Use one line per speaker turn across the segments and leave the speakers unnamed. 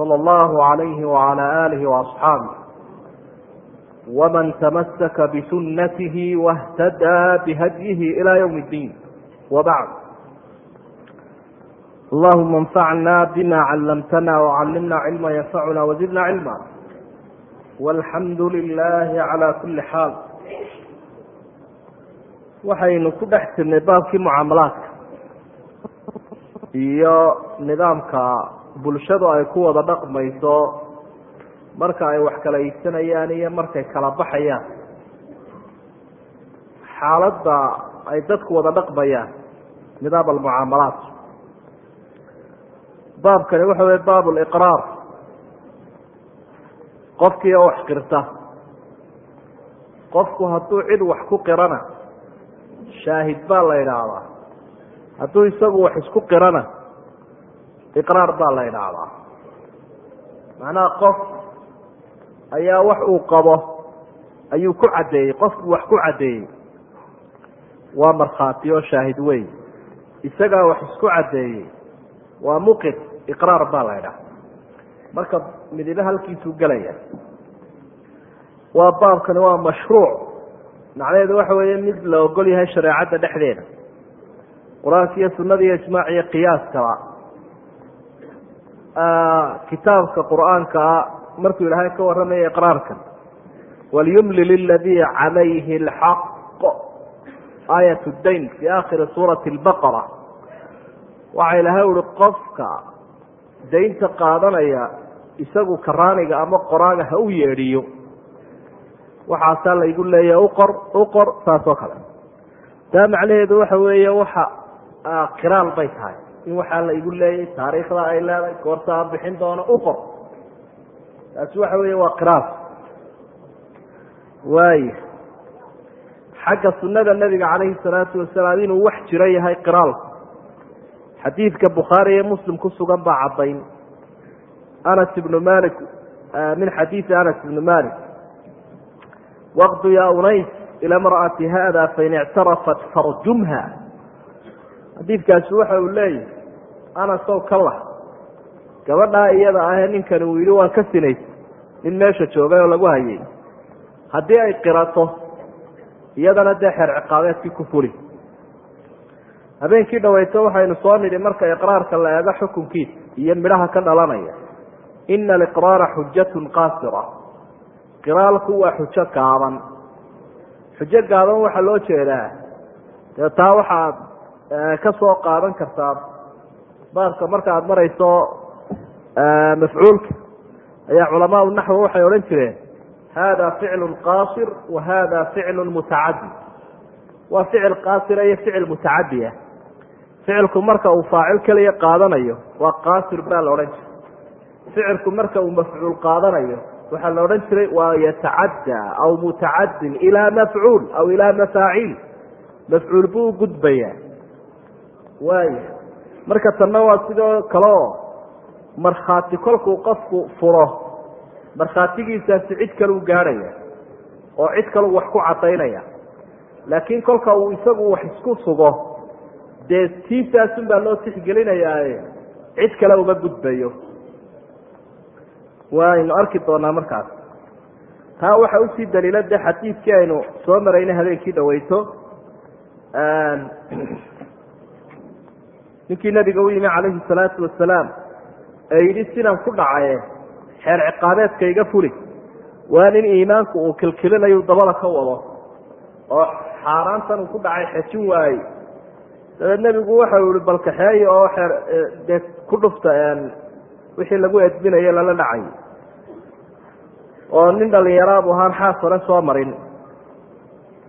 sala allahu alayhi wacala aalihi waasxaabih waman tamassaka bisunnatihi wahtadaa bihadyihi ilaa yowmi iddiin wabacd allahuma anfacna bima callamtana wacallimna cilma yanfacuna wazidna cilma walxamdu lilahi calaa kulli xaal waxaynu ku dhex jirnay baabkii mucaamalaadka iyo nidaamka bulshadu ay ku wada dhaqmayso marka ay wax kala iibsanayaan iyo markay kala baxayaan xaaladda ay dadku wada dhaqmayaan nidaam almucaamalaat baabkani waxa wey baab liqraar qofkii wax qirta qofku hadduu cid wax ku qirana shaahid baa la idhaahdaa hadduu isagu wax isku qirana iqraar baa la idhaahdaa macnaha qof ayaa wax uu qabo ayuu ku caddeeyey qofku wax ku caddeeyey. Waa markhaati oo shaahid wey isagaa wax isku caddeeyey. Waa muqir iqraar baa la idhaahda marka midibe halkiisuu gelaya. Waa baabkani waa mashruuc. Macnaheedu waxa weeye mid la ogol yahay shareecadda dhexdeeda. Qur'aanka iyo sunada iyo ijmaac iyo qiyaaskaba kitaabka qur'aankaa markuu ilaahay ka warramaya iqraarkan walyumlil iladii calayhi alxaq aayat dayn fi aakhiri suurati albaqara waxa ilahay uhi qofka daynta qaadanaya isagu karaaniga ama qoraaga ha u yeedhiyo waxaasaa laygu leeyahay uqor uqor saas oo kale taa macnaheedu waxa weeye waxa qiraal bay tahay in waxaa la igu leeyay taariikhda ay leedahay goorta aan bixin doono uqor taasi waxa weeye waa qiraal waaya xagga sunada nebiga calayhi salaatu wasalaam inuu wax jiro yahay qiraalku xadiidka bukhaari iyo muslim ku sugan baa caddayn. Anas ibnu malik min xadiidi anas ibnu malik waqdu ya unays ila mra'ati hada fain ictarafat farjumha xadiidkaasi waxa uu leeyahy anasow ka lah gabadhaa iyada ahee ninkani uu yidhi waan ka sinaysa nin meesha joogay oo lagu hayay. Haddii ay qirato iyadana dee xeer ciqaabeedkii ku fuli habeenkii dhaweyto waxaynu soo nidhi marka iqraarka la eego xukunkiisa iyo midhaha ka dhalanaya. Ina aliqraara xujatun qaasira. Qiraalku waa xujo gaaban. Xujo gaaban waxaa loo jeedaa dee taa waxaad ka soo qaadan kartaa baabka marka aad marayso mafcuulka ayaa culamaau naxwi waxay odhan jireen. Hada ficlu qaasir wa hada ficlu mutacadi waa ficil qaasira iyo ficil mutacadiah ficilku marka uu faacil keliya qaadanayo waa qaasir baa la odhan jiray. Ficilku marka uu mafcuul qaadanayo waxaa la odhan jiray waa yatacaddaa aw mutacadin ilaa mafcuul aw ilaa mafaaciil mafcuul buu u gudbayaa waaya marka tanna waa sidoo kale oo markhaati kolkuu qofku furo markhaatigiisaasi cid kaleu gaadhaya oo cid kaleu wax ku caddaynaya. Laakiin kolka uu isagu wax isku sugo dee tiisaasun baa loo tixgelinayaaye cid kale uma gudbayo. Waynu arki doonaa markaas. Taa waxa u sii daliila de xadiidkii aynu soo maraynay habeenkii dhaweyto ninkii nabiga u yimi calayhi salaatu wasalaam ee yidhi sidan ku dhacaye xeer ciqaabeedka iga fuli waa nin iimaanku uu kilkilinayu dabada ka wado. Oo xaaraantan uu ku dhacay xejin waaye dabeed nebigu waxau yihi balkaxeeya oo xeer dee ku dhufta wixii lagu edbinayo lala dhacay. Oo nin dhalinyaraabu ahaan xaas hore soo marin.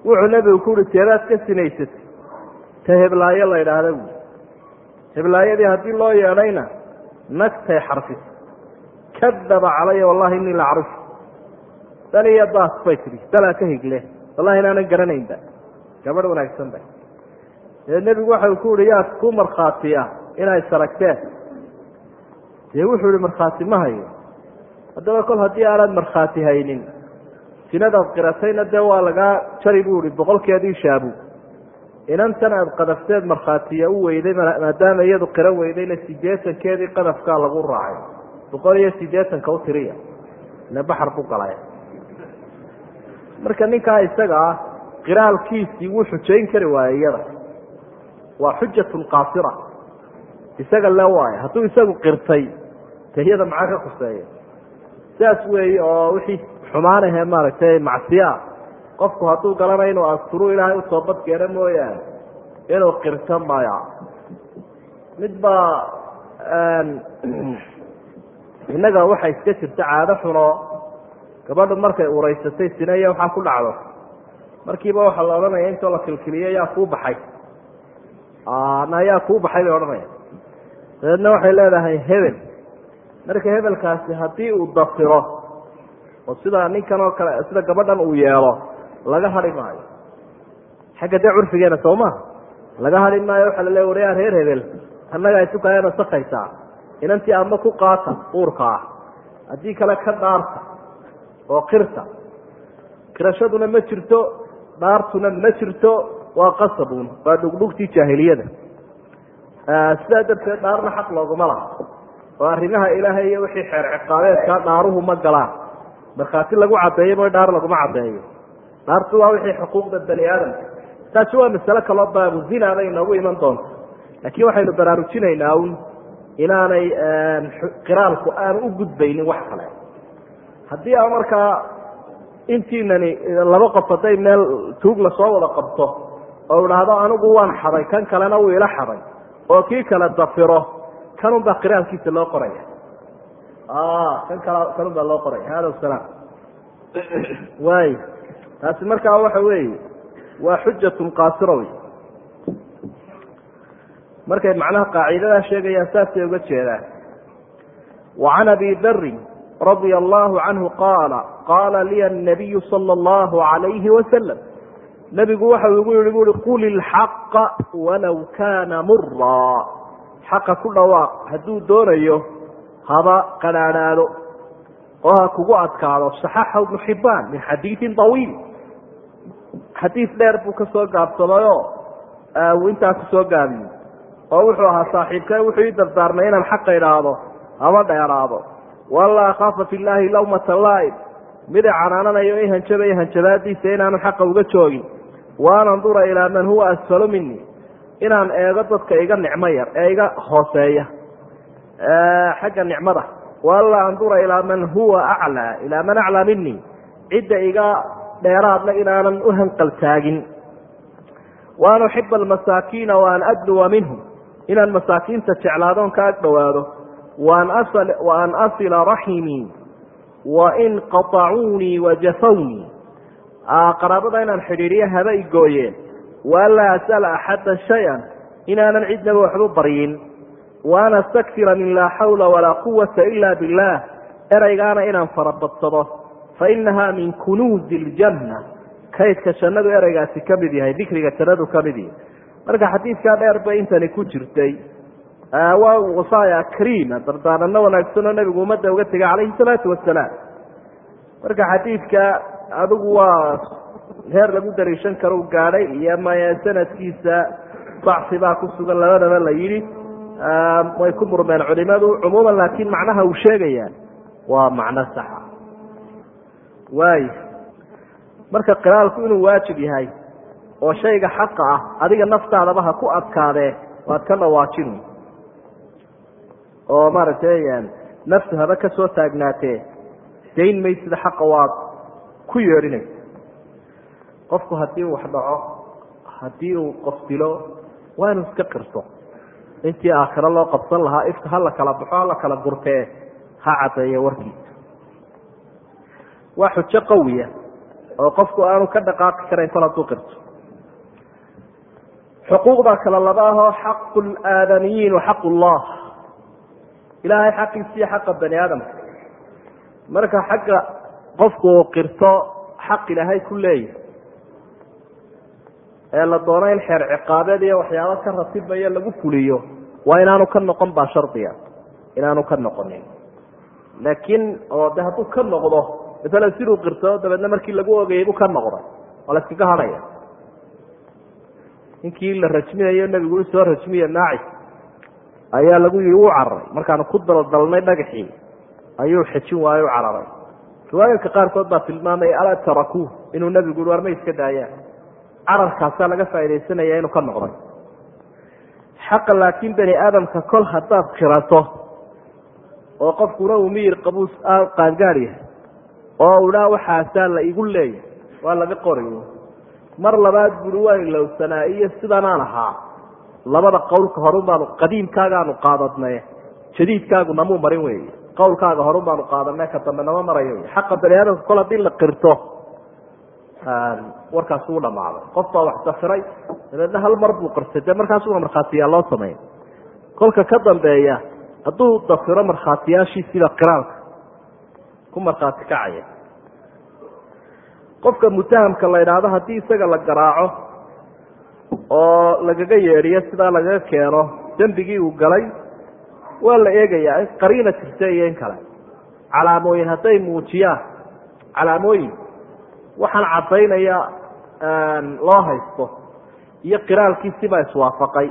Wuxuu nebigu ku uhi teedaad ka sinaysatay ta heblaayo la idhaahda buui heblaayadii haddii loo yeedhayna nagtay xarfis. Kadaba calaya wallahi inii la acrif dan daas bay tihi dalaa ka higle. Wallahi inaanan garanaynba. Gabadh wanaagsan ba dee nebigu waxa ku uhi yaa ku markhaatiya inay saragteen. Dee wuxuu ihi markhaati ma hayo. Haddaba kol haddii aanad markhaati haynin sinadaad qiratayna dee waa lagaa jari buu ihi boqolkeedii shaabu inantan aad qadafteed markhaatiya u weyday maadaama iyadu qiran weydayna sideetankeedii qadafkaa lagu raacay. Boqol iyo sideetanka u tiriya baxar buu galay marka ninkaa isaga ah qiraalkiisii wuu xujayn kari waayey iyada. Waa xujatun qaasira. Isaga le waayo hadduu isagu qirtay de iyada maxaa ka khuseeya sidaas weeye oo wixii xumaanahee maaragtay macsiyaa qofku hadduu garanayo inuu asturu ilaahay u toobadkeeno mooyaane inuu qirto maya. Mid baa innaga waxa iska jirta caado xunoo gabadhu markay ureysatay sinaya waxaa ku dhacdo. Markiiba waxaa la odhanaya intoo la kilkiliyo yaa kuu baxay. Na yaa kuu baxay bay odhanaya dabeedna waxay leedahay hebel. Marka hebelkaasi haddii uu dafiro oo sida ninkan oo kale sida gabadhan uu yeelo laga hari maayo. Xagga dee curfigeena soo ma laga hari maayo waxaa la leeya waryaa reer hebel. Annagaa isukaya nasakaysaa inantii ama ku qaata uurka ah. Haddii kale ka dhaarta oo qirta. Qirashaduna ma jirto dhaartuna ma jirto. Waa qasabun waa dhugdhugtii jaahiliyada. Sidaa darteed dhaarna xaq looguma laha. Oo arrimaha ilaahay iyo wixii xeer ciqaabeedkaa dhaaruhu ma galaan. Markhaati lagu caddeeyo mo dhaar laguma caddeeyo dhaartu waa wixii xuquuqda bani aadamka. Taasi waa masale kaloo baabu zina bay inoogu iman doonta laakiin waxaynu baraarujinaynaa un inaanay qiraalku aanu u gudbaynin wax kale. Haddii a markaa intiinani laba qof hadday meel tuug la soo wada qabto oo idhaahdo anigu waan xaday kan kalena wuu ila xaday oo kii kale dafiro kanun baa qiraalkiisa loo qoraya. Kan kal kanun baa loo qoraya. Hada salaam. Waay taasi markaa waxa weeye waa xujatun qaasira wey markay macnaha qaacidadaa sheegayaan saasay uga jeedaan. Wa can abi darin radia allahu canhu qaala qaala liya anabiyu sala allahu alayhi wasalam nebigu waxau igu yihi bui qul ilxaqa walow kaana muraa xaqa ku dhawaaq hadduu doonayo haba qadhaadhaado oo ha kugu adkaado. Saxaxa ibnu xibaan min xadiidin طawiil xadiid dheer buu ka soo gaabsamayoo uu intaa ku soo gaabiyey oo wuxuu ahaa saaxiibka wuxuu ii dardaarmay inaan xaqa idhaahdo haba dheeraado. Walla akhaafa fi llaahi lawmata laaib mida canaananayo i hanjabaya hanjabaadiisa inaanu xaqa uga joogin. Waan andura ilaa man huwa asfalu mini inaan eego dadka iga nicmo yar ee iga hooseeya. Xagga nicmada. Walla andura ilaa man huwa aclaa ilaa man aclaa mini cidda iga dheeraadna inaanan u hanqaltaagin. Waan uxiba almasaakiina waan adluwa minhum. Inaan masaakiinta jeclaadoon ka ag dhowaado waan asila raximii wain qatacuunii wajafawnii qaraabada inaan xidhiidhiyo haba i gooyeen waanlaa as'ala axadda shay-an inaanan cidnaba waxba baryin. Waan astakfira min laa xawla walaa quwata ila billaah eraygaana inaan farabadsado fa inaha min kunuuzi iljanna kaydka jannadu ereygaasi ka mid yahay dikriga jannadu ka mid yahay. Marka xadiidkaa dheer bay intani ku jirtay. Waa wasaaya kariima dardaaranno wanaagsan oo nebigu ummadda uga tegay calayhi salaatu wasalaam marka xadiidka adigu waa heer lagu dariishan karo u gaadhay iyo maya sanadkiisa dacfi baa ku sugan labadaba la yidhi. Way ku murmeen culimadu cumuuman laakiin macnaha uu sheegaya waa macno saxa waay. Marka qiraalku inuu waajib yahay oo shayga xaqa ah adiga naftaadaba ha ku adkaadee waad ka dhawaajin oo maaragtay naftu haba ka soo taagnaatee dayn maysida xaqa waad ku yeedhinaysa qofku haddii uu wax dhaco haddii uu qof dilo waa inuu iska qirto. Intii aakhiro loo qabsan lahaa ifka hala kala baxo hala kala gurtee ha caddeeyo warkiisa waa xujo qawiya oo qofku aanu ka dhaqaaqi karayn kol hadduu qirto. Xuquuqda kale laba ahoo xaqu laadamiyiin wa xaqu llah ilaahay xaqiisa iyo xaqa bani aadamka marka xagga qofku uu qirto xaq ilaahay ku leeyahy ee la doono in xeer ciqaabeed iyo waxyaaba ka ratibaya lagu fuliyo waa inaanu ka noqon baa shardiga. Inaanu ka noqonin. Laakiin oo de hadduu ka noqdo masalan siduu qirto dabeedna markii lagu ogayay buu ka noqday waa la iskaga hadhaya ninkii la rajminayo nebigu u soo rajmiye naacis ayaa lagu yihi wuu cararay. Markaanu ku daldalnay dhagaxii ayuu xejin waayo u cararay. Riwaayadka qaarkood baa tilmaamaya alaa tarakuu inuu nebigu i war ma iska daayaan. Cararkaasaa laga faaidaysanaya inuu ka noqday xaqa laakiin bani aadamka kol haddaad khirato oo qofkuna uu miyir qabuus qaangaar yahay oo u waxaasaa la igu leeyahay waa laga qorayo. Mar labaad buri waa ilowsanaa iyo sidanaan ahaa labada qowlka horun baanu qadiimkaagaanu qaadadne jadiidkaagu namuu marin wey qowlkaaga horun baanu qaadane ka dambe nama marayo xaqa bani aadamka kol haddii la qirto warkaas uu dhamaaday qof baa wax safiray dabeedna hal mar buu qirtay dee markaasuna markhaatiyaa loo sameyn kolka ka dambeeya hadduu dafiro markhaatiyaashiisiba qiraalka ku markhaati kacaya qofka mutahamka la idhaahdo haddii isaga la garaaco oo lagaga yeedhiyo sidaa lagaga keeno dembigii uu galay waa la eegayaa in qariina jirta iyo in kale. Calaamooyin hadday muujiyaan calaamooyin waxaan caddaynaya loo haysto iyo qiraalkiisibaa iswaafaqay.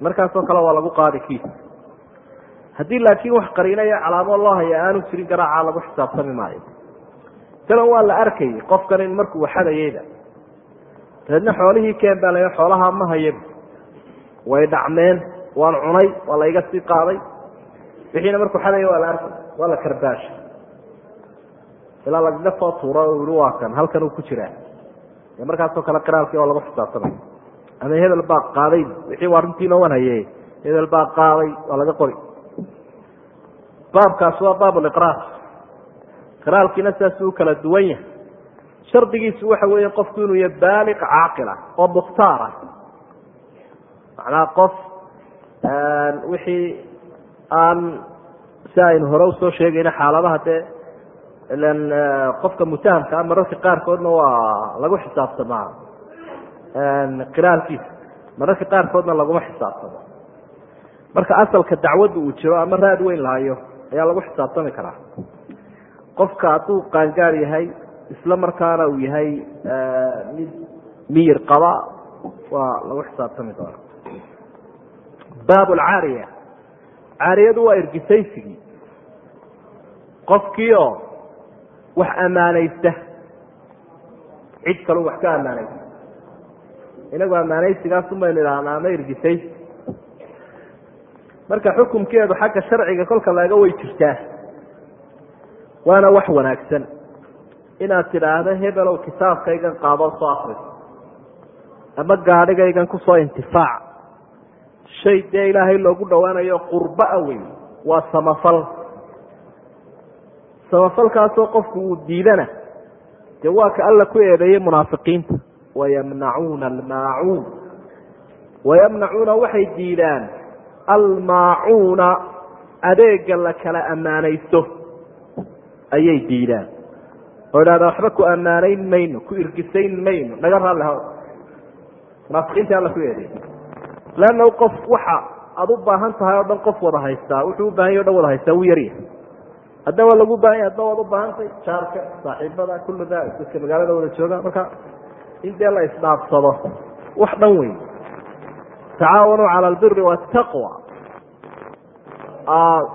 Markaasoo kale waa lagu qaadi kiisa haddii laakiin wax qariinaya calaamo loo haya aanu jirin garaaca lagu xisaabtami maayo. Talan waa la arkayay qofkan markuu waxadayeyda. Dabeedna xoolihii keen baa la xoolaha ma hayaba way dhacmeen waan cunay waa la sii qaaday. Wixiina markuu xadaya waa la arkay waa la karbaashay. Ilaa lagaga soo tuuro o yihi waa kan halkan uu ku jiraa dee markaasoo kale qiraalkii oo lagu xisaabtamay ama hebel baa qaaday. Wixii waa runtiina wan haye hebel baa qaaday waa laga qori baabkaas waa baab liqraar qiraalkiina saasuu u kala duwan yahay. Shardigiisu waxa weeye qofku inuu yahay baaliq caaqila oo mukhtaar ah. Macnaha qof wixii aan si aynu hore u soo sheegayna xaaladaha dee ilan qofka mutahamka ah mararka qaarkoodna waa lagu xisaabtamaa qiraalkiisa mararka qaarkoodna laguma xisaabtamo marka asalka dacwadda uu jiro ama raad weyn lahayo ayaa lagu xisaabtami karaa. Qofka hadduu qaangaar yahay isla markaana uu yahay mid miyir qaba waa lagu xisaabtami doona baab alcaariya caariyadu waa ergisaysigii qofkii oo wax ammaanaysta cid kalu wax ka ammaanaysta. Inagu ammaanaysigaasum baynu idhahnaa ama ergisaysi marka xukumkeedu xagga sharciga kolka laga way jirtaa waana wax wanaagsan. Inaad tidhaahdo hebelow kitaabkaygan qaadoo soo akriso ama gaadhigaygan ku soo intifaac. Shay dee ilaahay loogu dhowaanayo qurbaa wey waa samafal. Samafalkaasoo qofku uu diidana dee waa ka alla ku eedeeyey munaafiqiinta. Wayamnacuuna almaacuun. Wayamnacuuna waxay diidaan almaacuuna adeega la kala ammaanaysto. Ayay diidaan. Oo idhahda waxba ku ammaanayn mayno ku irgisayn mayno naga raalli ha munaafiqiinta alla ku eedeey leanna qof waxa aada u baahan tahay oo dhan qof wada haystaa wuxuu u baahan yah o dhan wada haystaa wuu yaryahay hadda waa lagu baahan yahy hadda waad u baahantay jaarka saaxiibada kullu da dadka magaalada wada jooga marka in dee la isdhaafsado wax dhan wey tacaawanuu cala albiri waataqwa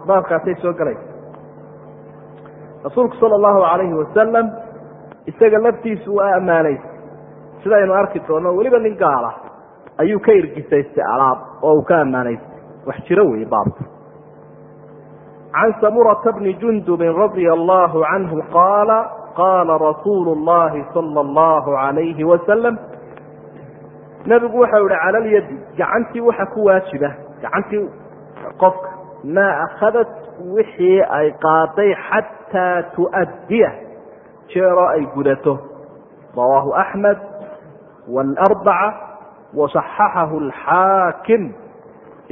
baabkaasay soo gelaysa rasuulku sala allahu calayhi wasalam isaga laftiisu waa ammaanaysa sidaynu arki doonno weliba nin gaala ayuu ka irgisaystay alaab oo uu ka ammaanaystay wax jiro wey baabka can samurata bni jundubin radia allahu canhu qaala qaala rasuulu llahi sala allahu calayhi wasalam nebigu waxau ihi cala lyadi gacantii waxa ku waajiba gacantii qofka maa akhadat wixii ay qaaday xataa tu'addiya jeeroo ay gudato. Rawaahu axmed waalarbaca wasaxaxahu alxaakim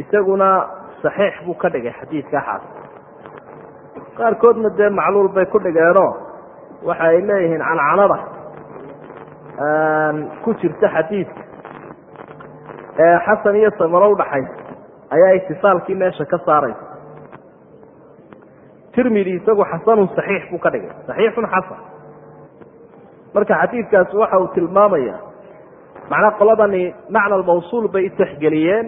isaguna saxiix buu ka dhigay xadiidka xaas qaarkoodna dee macluul bay ku dhigeenoo waxa ay leeyihiin cancanada ku jirta xadiidka xasan iyo samaro udhaxaysa ayaa itisaalkii meesha ka saaraysa tirmidi isagu xasanun saxiix buu ka dhigay. Saxiixun xasan. Marka xadiidkaasi waxa uu tilmaamaya macnaa qoladani macna almawsuul bay itexgeliyeen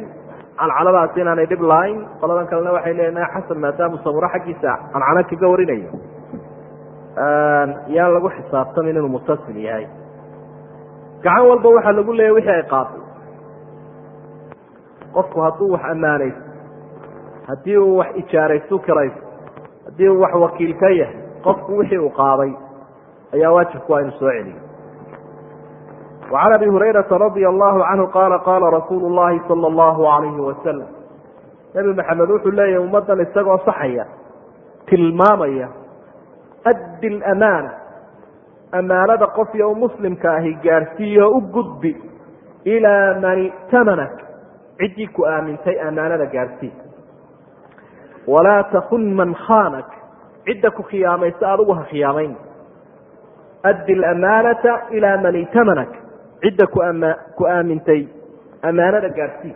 cancanadaasi inaanay dhib lahayn qoladan kalena waxay leeyihiin xasan maadaamu samuro xaggiisa cancano kaga warinayo. Yaan lagu xisaabtamin inuu mutasil yahay. Gacan walba waxaa lagu leeyahy wixii ay qaatay qofku hadduu wax ammaanayso haddii uu wax ijaaraysu kirayso haddii uu wax wakiilka yahay qofku wixii uu qaaday ayaa waajibku waa inu soo celiyo. Wacan abi hurayraa radia allahu canhu qaala qaala rasuulu llahi sala allahu alayhi wasalam nebi maxamed wuxuu leeyahy ummaddan isagoo saxaya tilmaamaya addi lamaana amaanada qof yow muslimka ahi gaadhsiiyo u gudbi ilaa man i'tamanak ciddii ku aamintay amaanada gaarsii walaa takun man khaanak. Cidda ku khiyaamaysa adigu ha khiyaamayn. Addi lamaanata ilaa man i'tamanak. Cidda ku aamintay amaanada gaarsii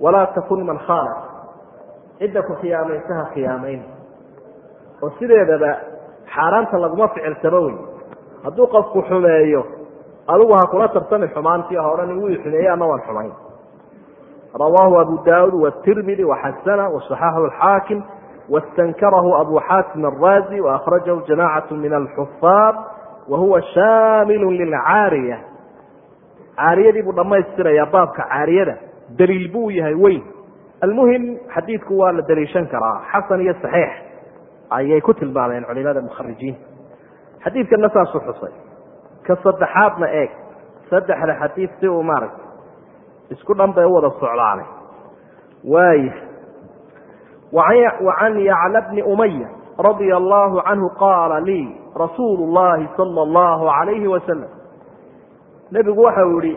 walaa takun man khaanak. Cidda ku khiyaamaysa ha khiyaamayn. Oo sideedaba xaaraanta laguma ficilsamo wey. Hadduu qofku xumeeyo adigu ha kula tartami xumaantii ha odhan wuu xumeeyey ama waan xumayn rawaahu abu daud wtirmidi waxasana waصaxaxahu alxaakim wastankarahu abu xaatim araazi waakhrajahu jamacat min alxufaad wahuwa shaamilu lilcaariya caariyadii buu dhammaystirayaa baabka caariyada daliil buu yahay weyn. Almuhim xadiidku waa la daliishan karaa. Xasan iyo saxiix ayay ku tilmaameen culimada mukharijiinta xadiidkana saasuu xusay. Ka saddexaadna eeg. Saddexda xadiid si uu maaragtay isku dhan bay u wada socdaane. Waaya wacan yacla bni umaya radia allahu canhu qaala lii rasuulu llahi sala allahu alayhi wasalam nebigu waxau yihi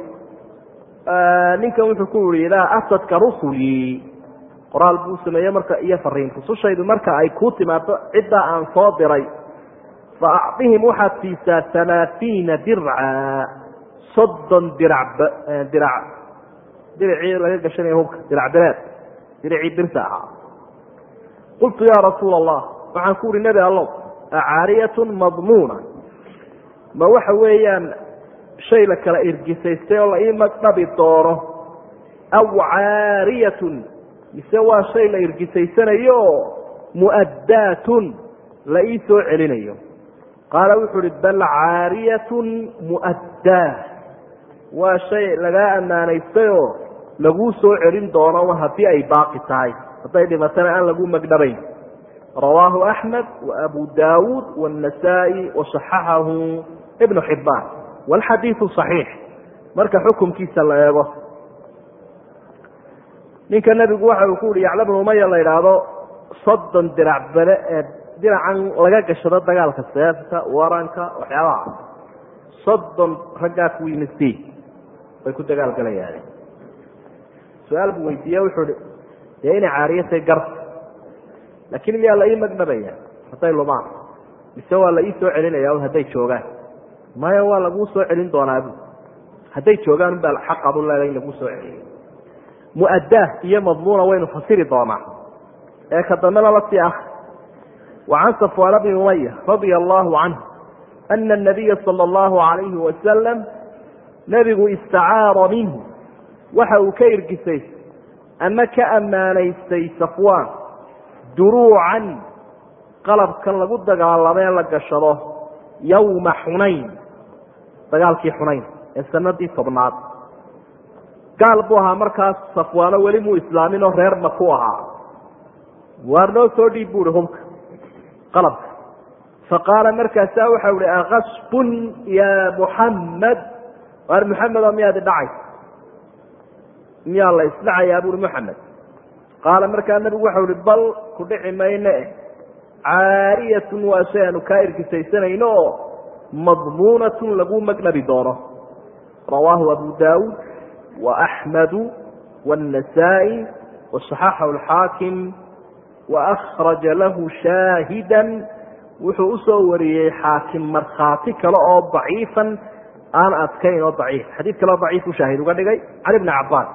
ninkan wuxuu ku yihi idaa atadka rusulii qoraal buu sameeye marka iyo fariin rusushaydu marka ay kuu timaado ciddaa aan soo diray fa acطihim waxaad siisaa halaaثiina dirca soddon dirac dirac diricii laga gashanaya hubka. Dirac bireed diricii birta ahaa qultu ya rasuula allah waxaan ku uhi nebi allow acaariyatun madmuuna. Ma waxa weeyaan shay la kala irgisaystay oo la ii magdhabi doono? Aw caariyatun. Mise waa shay la irgisaysanayo? Oo mu'addaatun. La ii soo celinayo. Qaala wuxuu uhi bal caariyatun mu'addaa waa shay lagaa ammaanaystay oo laguu soo celin doono haddii ay baaqi tahay. Hadday dhimatana aan lagu magdhabayn. Rawaahu axmed waabu daawuud waannasaa'i wasaxaxahu ibnu xibbaan. Walxadiidu saxiix. Marka xukumkiisa la eego. Ninka nebigu waxa uu ku yihi yacla bnu umaya la idhaahdo soddon dirac bele ee diracan laga gashado dagaalka seefta waranka waxyaabaha. Soddon raggaa ku yimisi way ku dagaalgalayaan su'aal buu weydiiye wuxuu hi dee inay caariyatay garta laakiin miyaa la ii magdhabaya hadday lumaan mise waa la ii soo celinaya hadday joogaan? Maya waa laguu soo celin doonaabu hadday joogaan unbaa xaqaad u leedahay in laguu soo celiyo mu'addaah iyo madmuuna waynu fasiri doonaa. Ee ka dambena la sii ah. Wacan safwaana bni umaya radia allahu canhu ana anabiya sala allahu alayhi wasalam nebigu istacaara minhu. Waxa uu ka irgisay ama ka ammaanaystay safwaan? Duruucan qalabkan lagu dagaalamee la gashado yowma xunayn. Dagaalkii xunayn ee sanadii tobnaad. Gaal buu ahaa markaas safwaano weli muu islaamin oo reer maku ahaa. Waar noo soo dhiib bu uhi hubka qalabka faqaala markaasaa waxau ihi akasbun ya muxamed waar muxamedo miyaad idhacay miyaa la isdhacayaa buui muxamed qaala markaa nabigu waxau ihi bal ku dhici mayne caariyatun waa shay aanu kaa irgisaysanayno oo madmuunatun lagu magdhabi doono. Rawaahu abu daawuud waaxmedu waannasaa'i wasaxaxahu alxaakim waأkraja lahu shaahida wuxuu u soo wariyey xaakim markhaati kale oo daciifan aan adkayn oo daciif. Xadiid kale oo daciif u shaahid uga dhigay can ibni cabaas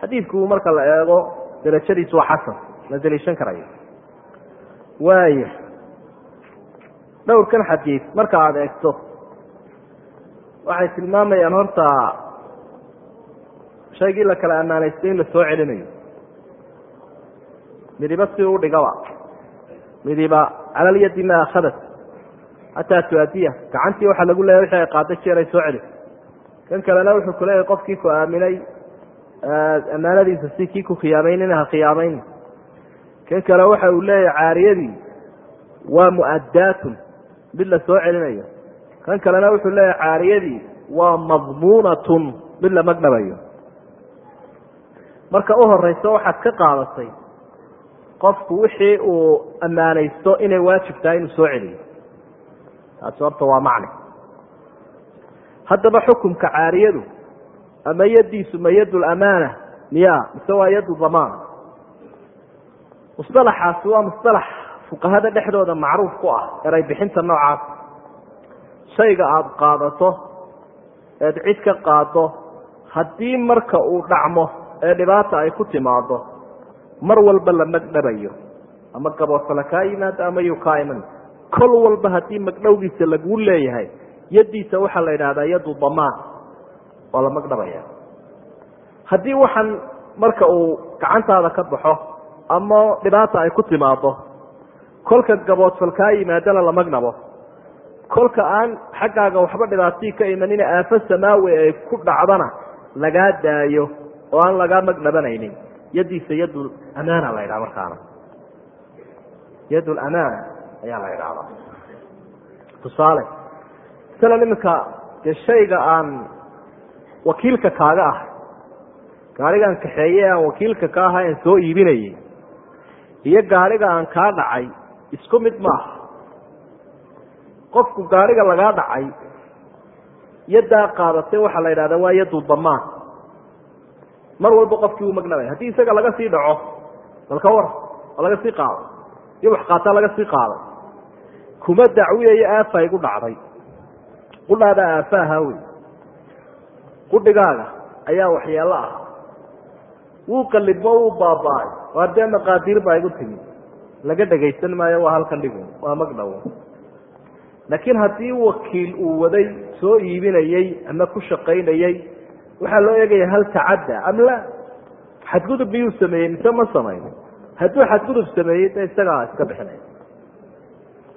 xadiidku marka la eego darajadiisu waa xasan la daliishan karayo. Waaya dhowrkan xadiid marka aada eegto waxay tilmaamayaan horta shaygii la kala ammaanaystay in la soo celinayo. Midiba si u dhigaba midiba cala lyadi ma akhadat xataa tuadiya gacantii waxaa lagu leeyahy wixii ay qaada jeer ay soo celi kan kalena wuxuu ku leeyahay qofkii ku aaminay ammaanadiisa si kii ku khiyaamaynin ha khiyaamayni kan kale waxa uu leeyahay caariyadii waa mu'addaatun mid la soo celinayo. Kan kalena wuxuu leeyahay caariyadii waa madmuunatun mid la magdhabayo marka u horeyso waxaad ka qaadatay qofku wixii uu ammaanaysto inay waajib tahay inuu soo celiyo taasi horta waa macni haddaba xukumka caariyadu ama yadiisu ma yadu lamaana miya mise waa yadu damaan. Musطalaxaasi waa musطalax fuqahada dhexdooda macruuf ku ah eray bixinta noocaas. Shayga aada qaadato eed cid ka qaado haddii marka uu dhacmo ee dhibaata ay ku timaado mar walba la magdhabayo ama gaboofala kaa yimaado ama yuu kaa iman kol walba haddii magdhowgiisa laguu leeyahay yaddiisa waxaa la yidhahdaa yadu damaan waa la magdhabaya haddii waxaan marka uu gacantaada ka baxo ama dhibaata ay ku timaado kolka gaboodfal kaa yimaadana la magdhabo kolka aan xaggaaga waxba dhibaatii ka imanina aafo samaawi ay ku dhacdana lagaa daayo oo aan lagaa magdhabanaynin yaddiisa yadu amaana la ydhaha markaana. Yad lamaana ayaa la idhaahdaa tusaale masalan iminka dee shayga aan wakiilka kaaga ah gaarigaan kaxeeye aan wakiilka ka ahaa aan soo iibinayay iyo gaariga aan kaa dhacay isku mid maaha. Qofku gaariga lagaa dhacay yaddaa qaadatay waxaa la yidhahdaa waa yadu damaan mar walba qofkii uu magdhabay haddii isaga laga sii dhaco balka war oo laga sii qaado iyo wax qaataa laga sii qaaday kuma dacwiyayo aafa igu dhacday. Qudhaada aafaaha wey qudhigaaga ayaa waxyeelo ah. Wuu qalibmo wuu baaba-ay. Oo haddee maqaadiir baa igu timi. Laga dhegaysan maayo waa halkan dhigu waa magdhow laakiin haddii wakiil uu waday soo iibinayey ama ku shaqaynayey waxaa loo eegaya hal tacadda am la? Xadgudub miyuu sameeyey? Mise ma samayn hadduu xadgudub sameeyey de isagaa iska bixinaya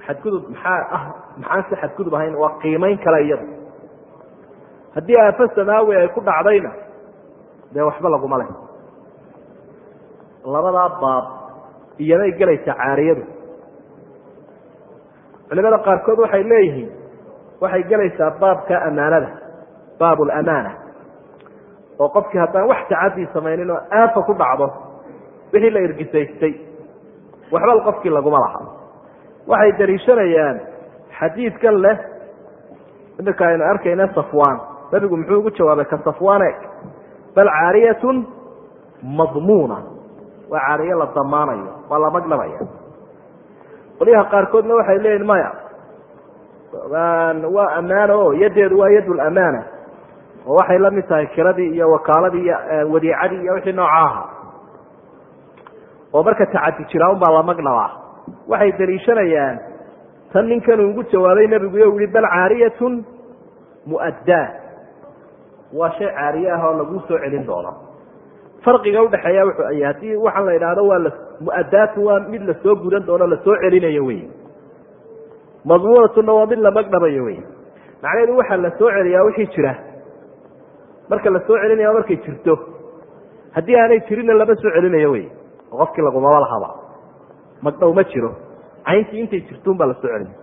xadgudub maxaa ah maxaan xadgudub ahayn waa qiimeyn kale iyada haddii aafo samaawi ay ku dhacdayna dee waxba laguma leh. Labadaa baab iyanay gelaysaa caariyadu. Culimada qaarkood waxay leeyihiin waxay gelaysaa baabka amaanada baab lamaana oo qofkii haddaan wax tacadii samaynin oo aafa ku dhacdo wixii la irgisaystay waxba qofkii laguma laha waxay daliishanayaan xadiidkan leh. Iminka aynu arkayna safwaan. Nabigu muxuu ugu jawaabay ka safwaane bal caariyatun madmuuna. Waa caariye la damaanayo waa la magdhabaya qolyaha qaarkoodna waxay leeyihiin maya waa amaano o yadeedu waa yad lamaana oo waxay la mid tahay kiradii iyo wakaaladii iyo wadiicadii iyo wixii nooca aha oo marka tacadi jiraa unbaa la magdhabaa waxay daliishanayaan tan ninkan uu ugu jawaabay nebigu iyo yihi bal caariyatun mu'addaa waa shay caariye ah oo laguu soo celin doono. Farqiga udhexeeya wuxuu ay haddii waxaan la idhaahdo waa la mu'addaatu waa mid la soo gudan doono la soo celinayo wey madmuunatuna waa mid la magdhabayo wey macnaheedu waxaa la soo celiyaa wixii jira. Marka la celinaya markay jirto haddii aanay jirinna lama soo celinayo wey qofkii lagumaba lahaba magdhow ma jiro. Cayntii intay jirtuun baa la soo celinaya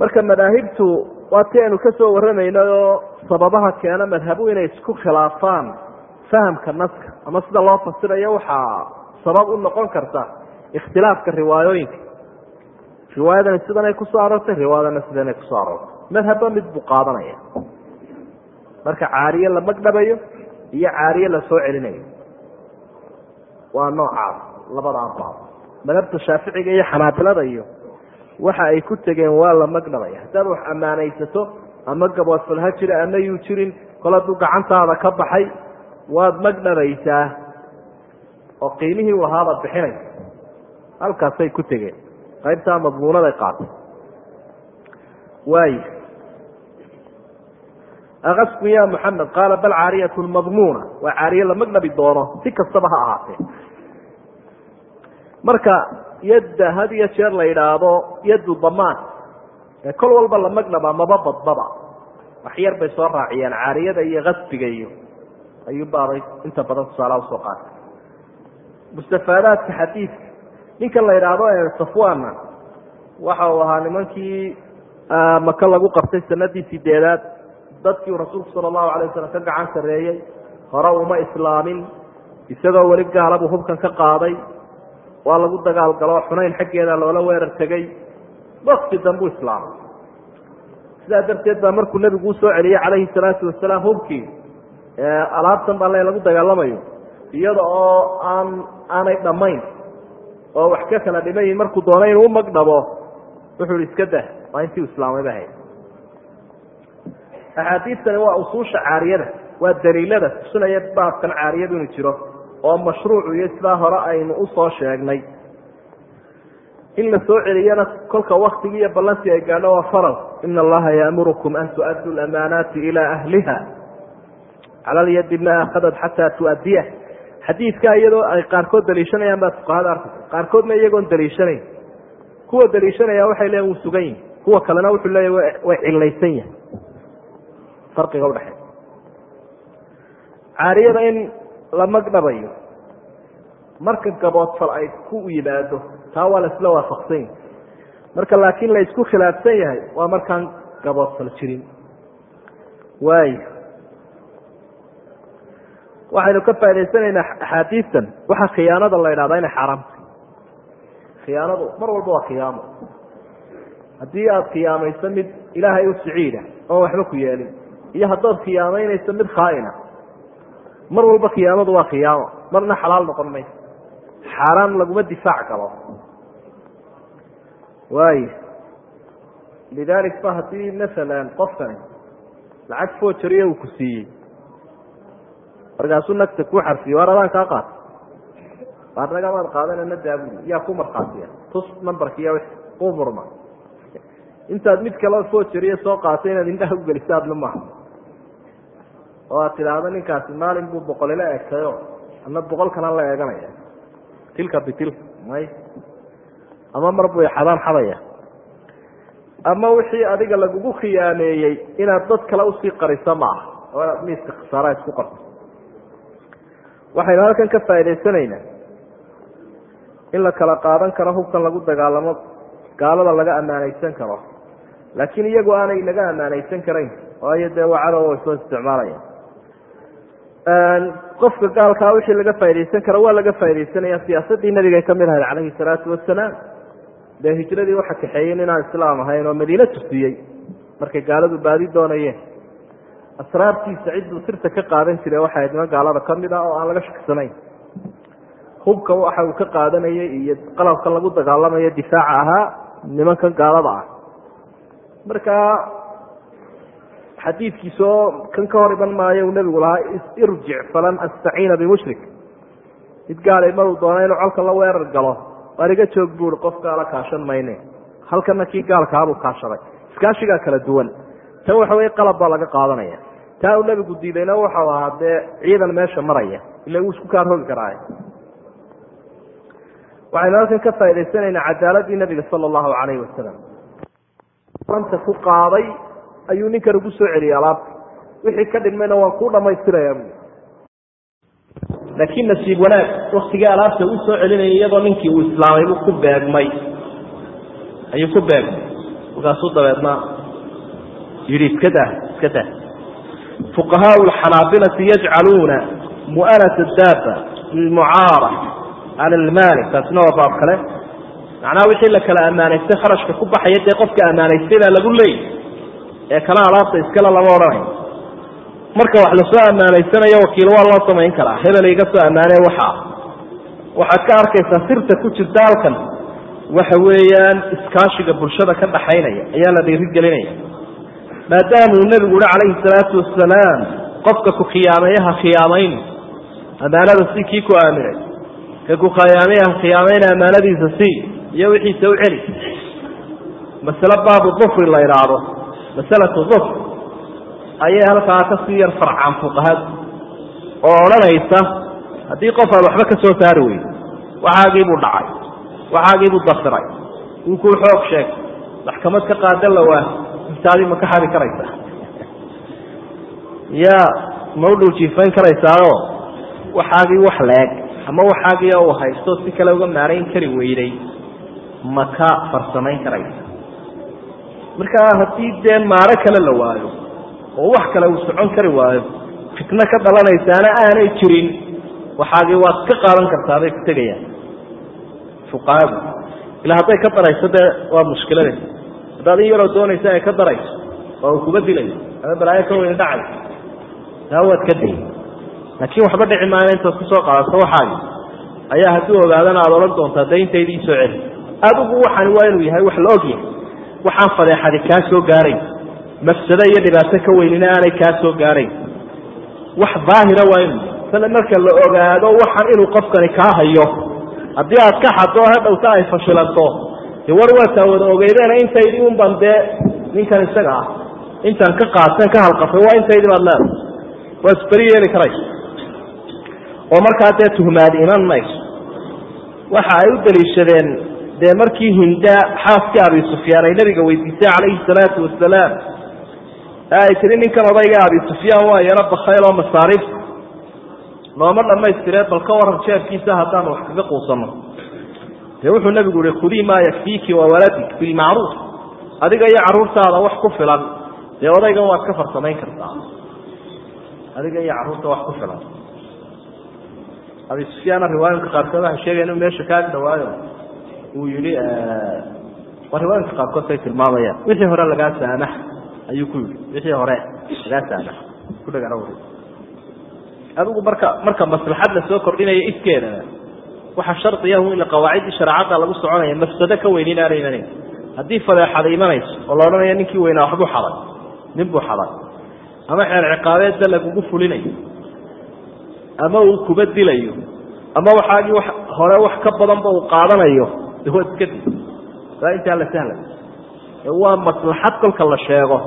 marka madaahibtu waa ti aynu ka soo warramayno oo sababaha keena madhabu inay isku khilaafaan fahamka naska ama sida loo fasirayo waxaa sabab u noqon karta ikhtilaafka riwaayooyinka. Riwaayadani sidanay ku soo aroortay riwaayadana sidanay ku soo aroortay. Madhabba mid buu qaadanaya. Marka caariye la magdhabayo iyo caariye la soo celinayo. Waa noocaas labadaa baab madhabta shaaficiga iyo xanaabilada iyo waxa ay ku tegeen waa la magdhabaya haddaad wax ammaanaysato ama gaboodfal ha jira ama yuu jirin kol hadduu gacantaada ka baxay waad magdhabaysaa oo qiimihii u lahaabaad bixinaysa halkaasay ku tegeen. Qaybtaa madmuunaday qaatay waay. Akasku ya muxamed qaala bal caariyatu madmuuna. Waa caariye la magdhabi doono si kastaba ha ahaatee marka yadda had iyo jeer la yidhaahdo yaddu damaan. Ee kol walba la magdhaba maba badbaba. Wax yar bay soo raaciyaan caariyada iyo kasbiga iyo ayuu baabay inta badan tusaalaha u soo qaatay mustafaadaadka xadiidka. Ninkan la yidhaahdo safwana waxa uu ahaa nimankii maka lagu qabtay sanadii sideedaad. Dadkii rasuulku sala allahu alay wasalam ka gacan sareeyey hore uma islaamin. Isagoo weli gaalabu hubkan ka qaaday waa lagu dagaalgalo xunayn xaggeeda loola weerar tegey wakti dambuu islaamay sidaa darteed baa markuu nebigu u soo celiyey calayhi salaatu wasalaam hubkii alaabtan baa le lagu dagaalamayo iyada oo aan aanay dhammayn oo wax ka kala dhimayin markuu doonay inuu umagdhabo wuxuu iska dah waa intii islaamayba hayd axaadiistani waa usuusha caariyada waa daliilada tusinaya baabkan caariyadu inuu jiro oo mashruucu iyo sidaa hore aynu u soo sheegnay. In la soo celiyana kolka waktigii iyo ballantii ay gaadho waa faral. Ina allaha yaamurukum an tu'addu lamaanaati ilaa ahliha. Cala lyadi ma akhadad xataa tu'adiyah xadiidka iyadoo ay qaarkood daliishanayaan baad fuqahada arkaysa qaarkoodna iyagoon daliishanayn. Kuwa daliishanaya waxay leeyiin wuu sugan yihi kuwa kalena wuxuu leeya way cilaysan yahay. Farqiga udhexeeya caariyada in la magdhabayo marka gaboodfal ay ku yimaado taa waa laisla waafaqsan yahay marka laakiin la isku khilaafsan yahay waa markaan gaboodfal jirin. Waayo. Waxaynu ka faa'idaysanaynaa axaadiistan. Waxaa khiyaanada la idhahdaa inay xaaraamtay khiyaanadu mar walba waa khiyaamo haddii aada khiyaamayso mid ilaahay u siciida oon waxba ku yeelin iyo haddaad khiyaamaynayso mid khaaina mar walba khiyaamadu waa khiyaamo marna xalaal noqon mayso. Xaaraan laguma difaac galo waayo lidalik ba haddii masalan qofkani lacag foojariya uu ku siiyey markaasuu nagta ku xarfiyo waar adaan kaa qaata waar nagamaad qaadana na daabuli yaa ku markhaatiya. Tus numbarkiiya u murma. Intaad mid kaleo foojariya soo qaatay inaad indhaha ugeliso adna maaha oo aad tidhaahdo ninkaasi maalin buu boqolila egtayo ana boqol kalan la eeganaya. Tilka bitilka may ama mar buu xadaan xadaya ama wixii adiga lagugu khiyaameeyey inaad dad kale u sii qariso maaha oo inaad miiska khasaaraha isku qarto waxaynu halkan ka faa'idaysanaynaa in la kala qaadan karo hubkan lagu dagaalamo gaalada laga ammaanaysan karo. Laakiin iyagu aanay naga ammaanaysan karayn waayo dee waa cadow way soo isticmaalayaan qofka gaalkaa wixii laga faaidaysan karo waa laga faa'idaysanaya siyaasadii nabiga ka mid ahayd calayhi salaatu wasalaam dee hijradii waxa kaxeeyeen inaan islaam ahayn oo madiine tusiyey markay gaaladu baadi doonayeen. Asraartiisa cidduu sirta ka qaadan jiray waxay ahayd niman gaalada ka mid ah oo aan laga shaksanayn. Hubka waxa uu ka qaadanayay iyo qalabka lagu dagaalamayo difaaca ahaa nimankan gaalada ah. Marka xadiidkiisoo kan ka hor iman maayo uu nebigu lahaa irjic falan astaciina bimushrik. Mid gaala maruu doona inuu colka la weerar galo waar iga joog buuri qof gaala kaashan mayne. Halkana kii gaalkaabuu kaashaday. Iskaashigaa kala duwan. Tan waxa weye qalab baa laga qaadanaya. Taa uu nebigu diidayna waxau ahaa dee ciidan meesha maraya ila wuu isku kaar hogi karaaye waxaynu halkan ka faa'idaysanaynaa cadaaladii nabiga sala allahu calayhi wasalam lanta ku qaaday ayuu ninkan ugu soo celiyey alaabta wixii ka dhilmayna waan kuu dhamaystirayaa bu laakiin nasiib wanaag waktigii alaabta uu soo celinayay iyadoo ninkii uu islaamay buu ku beegmay. Ayuu ku beegmay. Markaasuu dabeedna yidhi iska dah iska dah fuqahaau lxanaabilati yajcaluuna mu'anata daaba lilmucaara cala almaali taasina waa baab kale. Macnaha wixii la kala ammaanaystay kharashka ku baxaya dee qofka ammaanaystay baa lagu leeyay ee kana alaabta iskale lama odhanayo marka wax la soo ammaanaysanayo wakiil waa loo samayn karaa. Hebel iga soo ammaanee waxaa waxaad ka arkaysaa sirta ku jirta halkan. Waxa weeyaan iskaashiga bulshada ka dhaxaynaya ayaa la dhiirigelinaya. Maadaamuu nebigu uhi calayhi salaatu wasalaam qofka ku khiyaameeyaha khiyaamayn. Ammaanada si kii ku aaminay ka ku khiyaameyaha khiyaamayna ammaanadiisa si iyo wixiisa u celi. Masale baabu dufri la idhaahdo masalatu dufr ayay halkaa ka sii yar farcaan fuqahadu oo odhanaysa haddii qof aad waxba ka soo saari weydo waxaagiibuu dhacay waxaagiibuu dafiray wuu kuu xoog sheegay maxkamad ka qaadan la waa intaadii ma ka xadi karaysaa. Ya ma u dhow jiifayn karaysaao waxaagii wax leeg ama waxaagii uu haysto si kale uga maarayn kari weyday ma ka farsamayn karaysa marka haddii dee maaro kale la waayo oo wax kale uu socon kari waayo fitno ka dhalanaysaana aanay jirin waxaagii waad ka qaadan kartaa bay ku tegayaan. Fuqahadu ilaa hadday ka darayso dee waa mushkilade haddaad in yaroo doonaysa ay ka darayso oo uu kuga dilayo ama balaayo ka weyni dhacay. Taa waad ka day laakiin waxba dhici maayo intaad ku soo qaadato waxaagi ayaa hadduu ogaadana aada odhan doontaa dayntaydii isoo celi adigu waxani waa inuu yahay wax la ogyahay waxaan fadeexadi kaa soo gaarayn mafsado iyo dhibaato ka weynina aanay kaa soo gaarayn wax daahira waa inu sale marka la ogaado waxan inuu qofkani kaa hayo. Haddii aad ka xaddo hadhowta ay fashilanto. De war waataa wada ogeydeena intaydii un ban dee ninkan isaga ah. Intaan ka qaateen ka halqafay waa intaydii baad leedahay waa isberi yeeli karaysa oo markaa dee tuhmaad iman mayso. Waxa ay u daliishadeen dee markii hinda xaaskii abi sufyaan ay nabiga weydiisay calayhi salaatu wasalaam ay tihi ninkan odayga abi sufyaan waa yaro bakayl oo masaariifta nooma dhammaystiree bal ka waran jeefkiisa haddaanu wax kaga quusanno dee wuxuu nabigu yihi khudii maa yakfiiki wa waladik bilmacruuf adiga iyo carruurtaada wax ku filan dee odaygan waad ka farsamayn kartaa. Adiga iyo carruurta wax ku filan. Abi sufyaana riwaayinka qaarkood waxay sheegaya inuu meesha kaag dhawaayo uu yihi waa riwaayinka qaarkood say tilmaamayaan. Wixii hore lagaa saamax ayuu ku yihi wixii hore lagaa saamax ku dhagara adigu marka marka maslaxad la soo kordhinaya iskeedana waxa shardiyahu in qawaaciddii shareecadda lagu soconaya mafsado ka weyn inaana imanayn haddii fadeexada imanayso oo la odhanaya ninkii weynaa waxbuu xaday nin buu xaday ama xeer ciqaabeedba lagugu fulinayo ama uu kuba dilayo ama waxaagii wax hore wax ka badanba uu qaadanayo de waa iska dil waa intaa la sahlay waa maslaxad kolka la sheego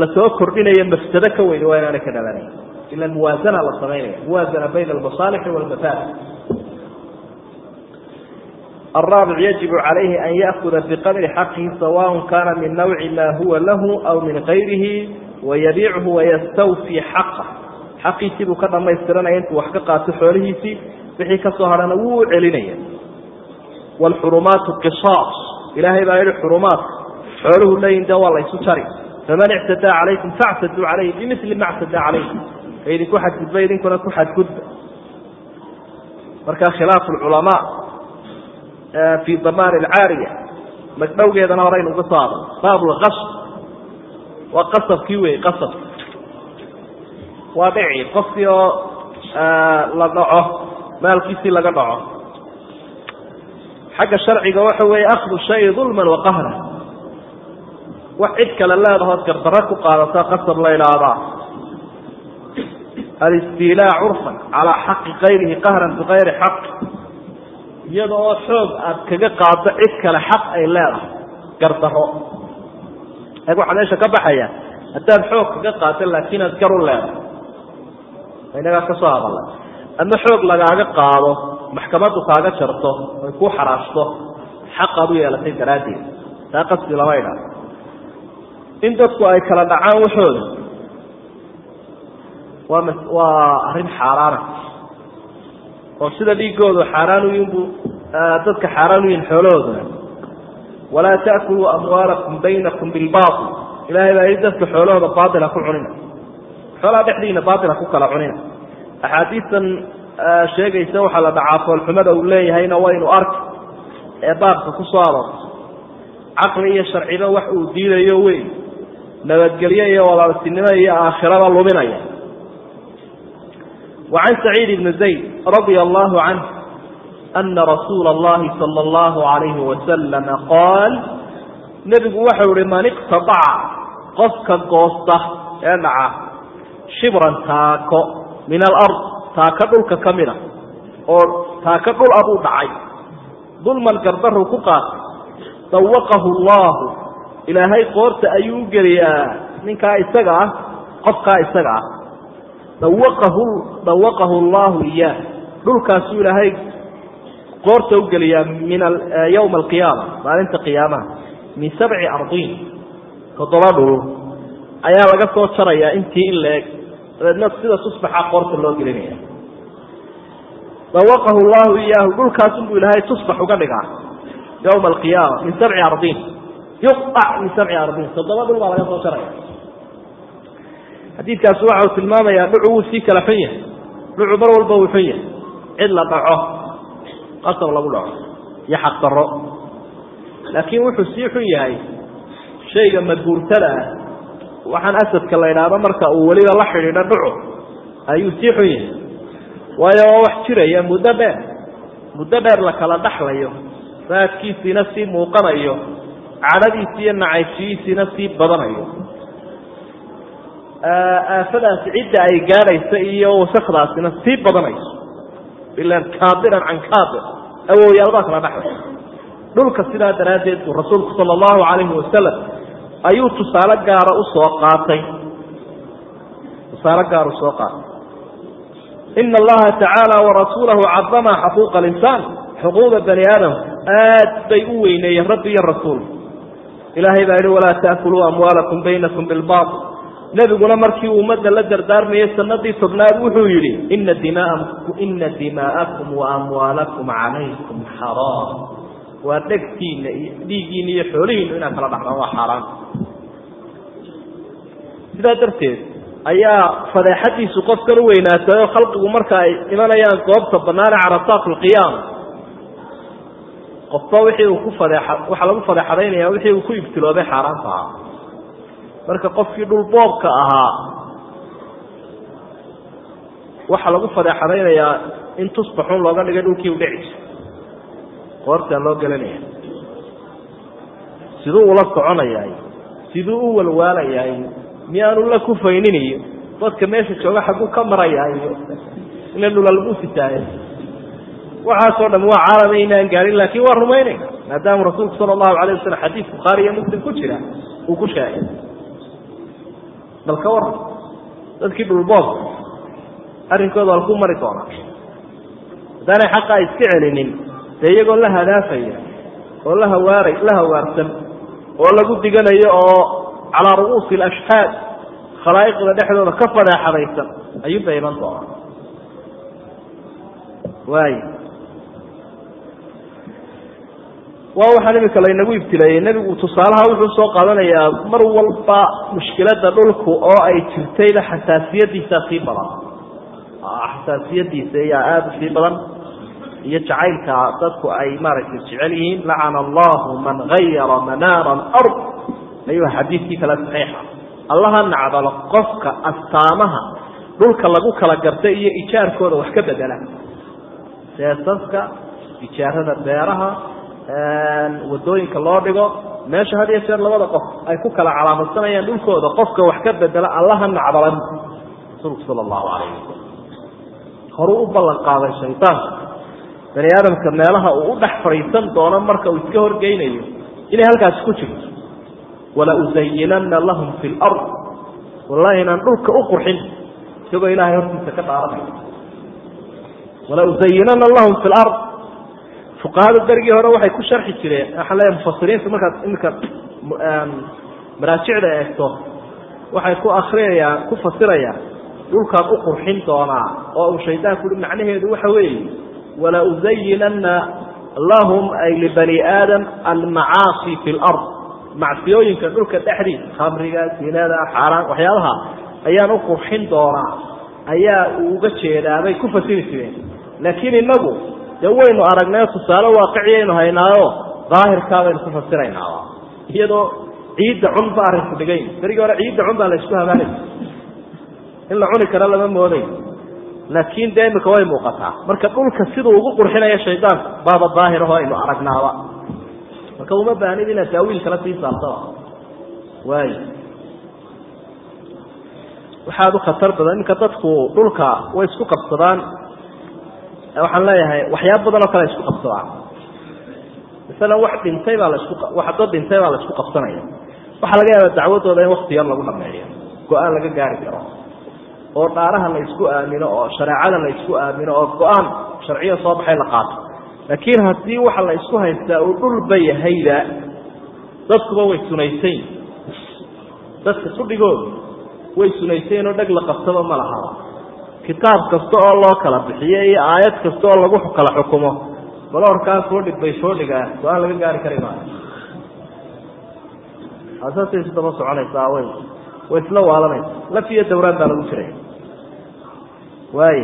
lasoo kordhinayo mafsado ka weyn waa inaanay ka dhalanayn ila muwaasana la samaynaya muwaasana bayna almasaalixi walmafasid الرابع يجب عليه أن يأخذ بقدر حقه سواء كان من نوع ما هو له أو من غيره ويبيعه ويستوفي حقه xaqiisii buu ka dhamaystiranaya intuu wax ka qaato xoolihiisii wixii ka soo hadhana wuu celinaya waalxurumaatu qisaas ilaahay baa yihi xurumaadka xooluhu leeyihiin de waa laysu jari faman ictadaa calaykum factaduu calayhi bimili ma ctadaa calaykum ka idinku xadgudba idinkuna ku xadgudba marka khilaafu lculamaa fii damaan alcaariya magdhowgeedana horeynu uga soo aday baab lqasb waa qasabkii wey qasabki waa dhici qofkii oo la dhaco maalkiisii laga dhaco xagga sharciga waxa weeye akhdu shay dulman wa qahra. Wax cid kale leedahood gardarro ku qaadata qasab la idhaahdaa alistiilaa curfan calaa xaqi kayrihi qahran bikayri xaq. Iyada oo xoog aad kaga qaado cid kale xaq ay leedahay gardarro eeg waxaa meesha ka baxaya haddaad xoog kaga qaado laakiin aad gar u leedahay. Inagaa ka soo hadalay ama xoog lagaaga qaado maxkamaddu kaaga jarto ay ku xaraashto xaqaad u yeelatay daraaddeed. Taa qasbi lama idha in dadku ay kala dhacaan waxooda waa m waa arrin xaaraana. Oo sida dhiigoodu xaaraan u yihiin bu dadka xaaraan u yihiin xoolahooduna walaa ta'kuluu amwaalakum baynakum bilbaail ilahay baa yidhi dadka xoolahooda baaila ku cunina. Xoolaha dhexdiina baaila ku kala cunina. Axaadiistan sheegaysa waxa la dhacaafoolxumada uu leeyahayna waynu arki. Ee baabka ku soo aroortay caqli iyo sharciba wax uu diidayo weyn. Nabadgelyo iyo walaalsinimo iyo aakhiraba luminaya. Wacan saciid ibni zayd radia allahu canh ana rasuula allahi sala allahu alayhi wasalam qaal nebigu waxau ihi man iqtadaca qofka goosta ee dhaca shibran taako min alard taaka dhulka ka mida oo taaka dhul ah buu dhacay. Dulman gardaruu ku qaatay dawaqahu allahu ilaahay qoorta ayuu u geliyaa. Ninkaa isaga ah qofkaa isaga ah. Dawaqahu dawaqahu allahu iyaah dhulkaasuu ilaahay qoorta u geliyaa min yowma alqiyaama maalinta qiyaamaha min sabci ardiin. Toddoba dhul ayaa laga soo jarayaa intii in la-eg dabeedna sida tusbaxa qoorta loo gelinaya. Dawaqahu llahu iyaahu dhulkaasunbuu ilaahay tusbax uga dhigaa yowma alqiyaama min sabci ardiin. Yuqac min sabci ardiin toddoba dhul baa laga soo jaraya xadiidkaasi waxa uu tilmaamayaa dhucu wuu sii kala xun yahay dhucu mar walba wuu xun yahay. Cid la dhaco qasab lagu dhaco iyo xaqdarro laakiin wuxuu sii xun yahay shayga madbuurtada ah waxaan asadka la idhaahdo marka uu weliba la xidhiidho dhucu ayuu sii xun yahay. Waayo waa wax jiraya muddo dheer muddo dheer la kala dhaxlayo raadkiisiina sii muuqanayo cadhadiisi iyo nacaybsiyiisiina sii badanayo. Aafadaasi cidda ay gaadhaysa iyo wasakdaasina sii badanayso. Ilan kaadiran can kaadir awowyaalbaa kala dhaxlay. Dhulka sidaa daraaddeed buu rasuulku sala allahu calayhi wasalam ayuu tusaale gaara u soo qaatay. Tusaale gaar u soo qaatay. Ina allaha tacaala warasuulahu cadama xuquuqa alinsaan. Xuquuqda bani aadamku aad bay u weyneeyeen rabbi iyo rasuul. Ilaahay baa yihi walaa taakuluu amwaalakum baynakum bilbail nebiguna markii uu ummadda la dardaarmayay sanadii tobnaad wuxuu yidhi ina dimaa'akum wa amwaalakum calaykum xaraam. Waa dhegtiina iyo dhiiggiina iyo xoolihiinu inaad kala dhaxdaan waa xaaraan sidaa darteed ayaa fadeexadiisu qofkan u weynaatay oo khalqigu marka ay imanayaan goobta banaane carasaat lqiyaama qofba wixii uu ku fadeexa waxaa lagu fadeexadaynaya wixii uu ku ibtiloobay xaaraanta ahaa. Marka qofkii dhul boobka ahaa waxaa lagu fadeexadaynayaa in tusbaxun looga dhigay dhulkii u dhici jir qoortaa loo gelinaya siduu ula soconayaay siduu u walwaalayaay miyaanu la kufaynin iyo dadka meesha jooga xagguu ka marayaa iyo ila dhulalbuu sitaaye waxaasoo dham waa caalama inaan gaarin laakiin waa rumaynayna maadaama rasuulku sala allahu alayh wasalam xadiis bukhaari iyo muslim ku jira uu ku sheegay bal ka waran dadkii dhulboobka arrinkooda halkuu mari doonaa. Haddaanay xaqa iska celinin dee iyagoo la hadaafaya oo la hawaaray la hawaarsan oo lagu diganayo oo calaa ru'uusi alashhaad khalaa'iqda dhexdooda ka fadeexadaysan ayuunbay iman doonaa. Waay. Waa waxaan imika laynagu ibtileeyey nebigu tusaalaha wuxuu soo qaadanayaa mar walba mushkiladda dhulku oo ay jirtayba xasaasiyadiisaa sii badan. Xasaasiyadiisa ayaa aada u sii badan. Iyo jacaylka dadku ay maaragtay jecel yihiin lacana allahu man gayara manaara alard ayuu xadiidkii kale saxiixa. Allaha nacdalo qofka astaamaha dhulka lagu kala gartay iyo ijaarkooda wax ka bedela. Seesaska ijaarada beeraha waddooyinka loo dhigo meesha had iyo jeer labada qof ay ku kala calaamadsanayaan dhulkooda qofka wax ka bedela allaha nacdalan. Rasuulku sala allahu calayh wasalam horuu u ballan qaaday shaydaanka bani aadamka meelaha uu u dhex fadhiisan doono marka uu iska horgeynayo inay halkaasi ku jirto wala uzayinanna lahum fi lard wallahi inaan dhulka u qurxin isagoo ilaahay hortiisa ka dhaaranay wala uzayinanna lahum fi lard fuqahada berigii hore waxay ku sharxi jireen waxaan leeyahay mufasiriintu markaad iminka maraajicda eegto waxay ku akriyayaan ku fasirayaan dhulkaan u qurxin doonaa oo uu shaydaanku uhi macnaheedu waxa weeye wala uzayinanna lahum ay libani aadam almacaasi fi lard macsiyooyinka dhulka dhexdiisa khamriga sinada xaaraan waxyaabaha ayaan u qurxin doonaa. Ayaa uu uga jeedaabay ku fasiri jireen laakiin inagu dee waynu aragnay tusaale waaqiciyaynu haynaayo daahirkaa baynu ku fasiraynaaba iyadoo ciidda cun ba arrinku dhigayn. Berigii hore ciidda cun baa la isku habaanay in la cuni karo lama mooday. Laakiin dee imika way muuqataa. Marka dhulka siduu ugu qurxinaya shaydaanku baaba daahir aho aynu aragnaaba marka uma baahnid inaad taawiil kala sii saartaba waayo waxaad u khatar badan iminka dadku dhulka way isku qabsadaan. Waxaan leeyahay waxyaaba badan oo kale isku qabsadaan. Masalan wax dhintay baa la isku wax dad dhintay baa la isku qabsanaya. Waxaa laga yaaba dacwadooda in wakti yar lagu dhameeyo go'aan laga gaari karo. Oo dhaaraha la isku aamino oo shareecada la isku aamino oo go'aan sharciya soo baxay la qaato laakiin haddii waxa la isku haystaa uu dhulba yahayda dadkuba way sunaysayn. Dadka sudhigooda way sunaysayn oo dheg la qabtaba ma lahaba kitaab kasta oo loo kala bixiyo iyo aayad kasta oo lagu kala xukumo baloorkaa foodhig bay foodhigaa go'aan laga gaari kari maayo asaasay isu daba soconaysaa way way isla waalanaysa laf iyo dawraan baa lagu jiray. Waay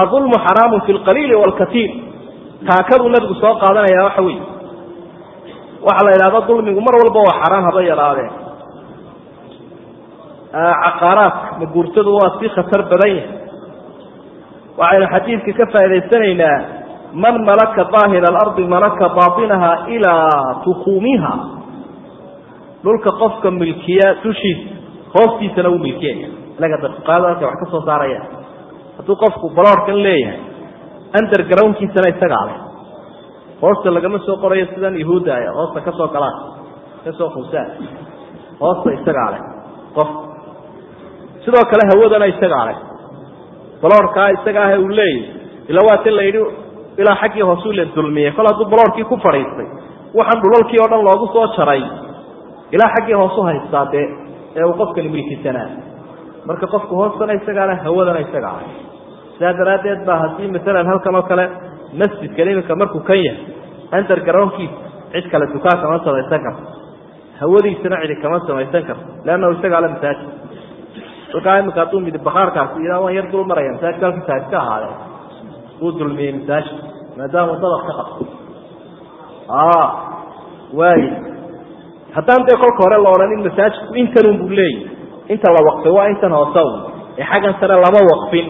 aulmu xaraamu fi lqaliili wاlkatiir taakaduu nabigu soo qaadanaya waxa wey waxaa la idhahda dulmigu mar walba waa xaraan haba yaraadeen. Caqaaraadka maguurtadu waa sii khatar badan yahay. Waxaynu xadiidka ka faa'idaysanaynaa man malaka daahira alardi malaka baatinaha ilaa tukuumiha. Dhulka qofka milkiya dushiisa hoostiisana uu milkiyaya ilaga daqiiqaada wax ka soo saaraya hadduu qofku baloorkan leeyahay undergroundkiisana isagaa leh. Hoosta lagama soo qorayo sidan yahuudda ay hoosta ka soo galaan ka soo quusaan. Hoosta isagaa leh qof. Sidoo kale hawadana isagaa leh. Baloorkaa isaga ah uu leeyahy ila waa ti la yidhi ilaa xaggii hoosuu la dulmiyey kol hadduu baloorkii ku fadhiistay waxaan dhulalkii oo dhan loogu soo jaray. Ilaa xaggii hoosu haystaa dee ee uu qofkani milkisanaa marka qofku hoostana isagaa leh hawadana isagaa leh sidaa daraaddeed baa haddii maalan halkan oo kale masjidkan iminka markuu kan yahay undergroundkiisa cid kale dukaan kama samaysan karto hawadiisana cidi kama samaysan karto leannahu isagaa le masaajid. Halkaa iminka hadduu midib bakaarkaasi idaa waan yar dul maraya masaajidka halkiisa iska ahaadee. Wuu dulmiyey masaajid maadaama dabaq ka qabto. Waay haddaan dee kolka hore la odhanin masaajidku intanun buu leeyahy inta la waqfay waa intan hoose ee xaggan sare lama waqfin.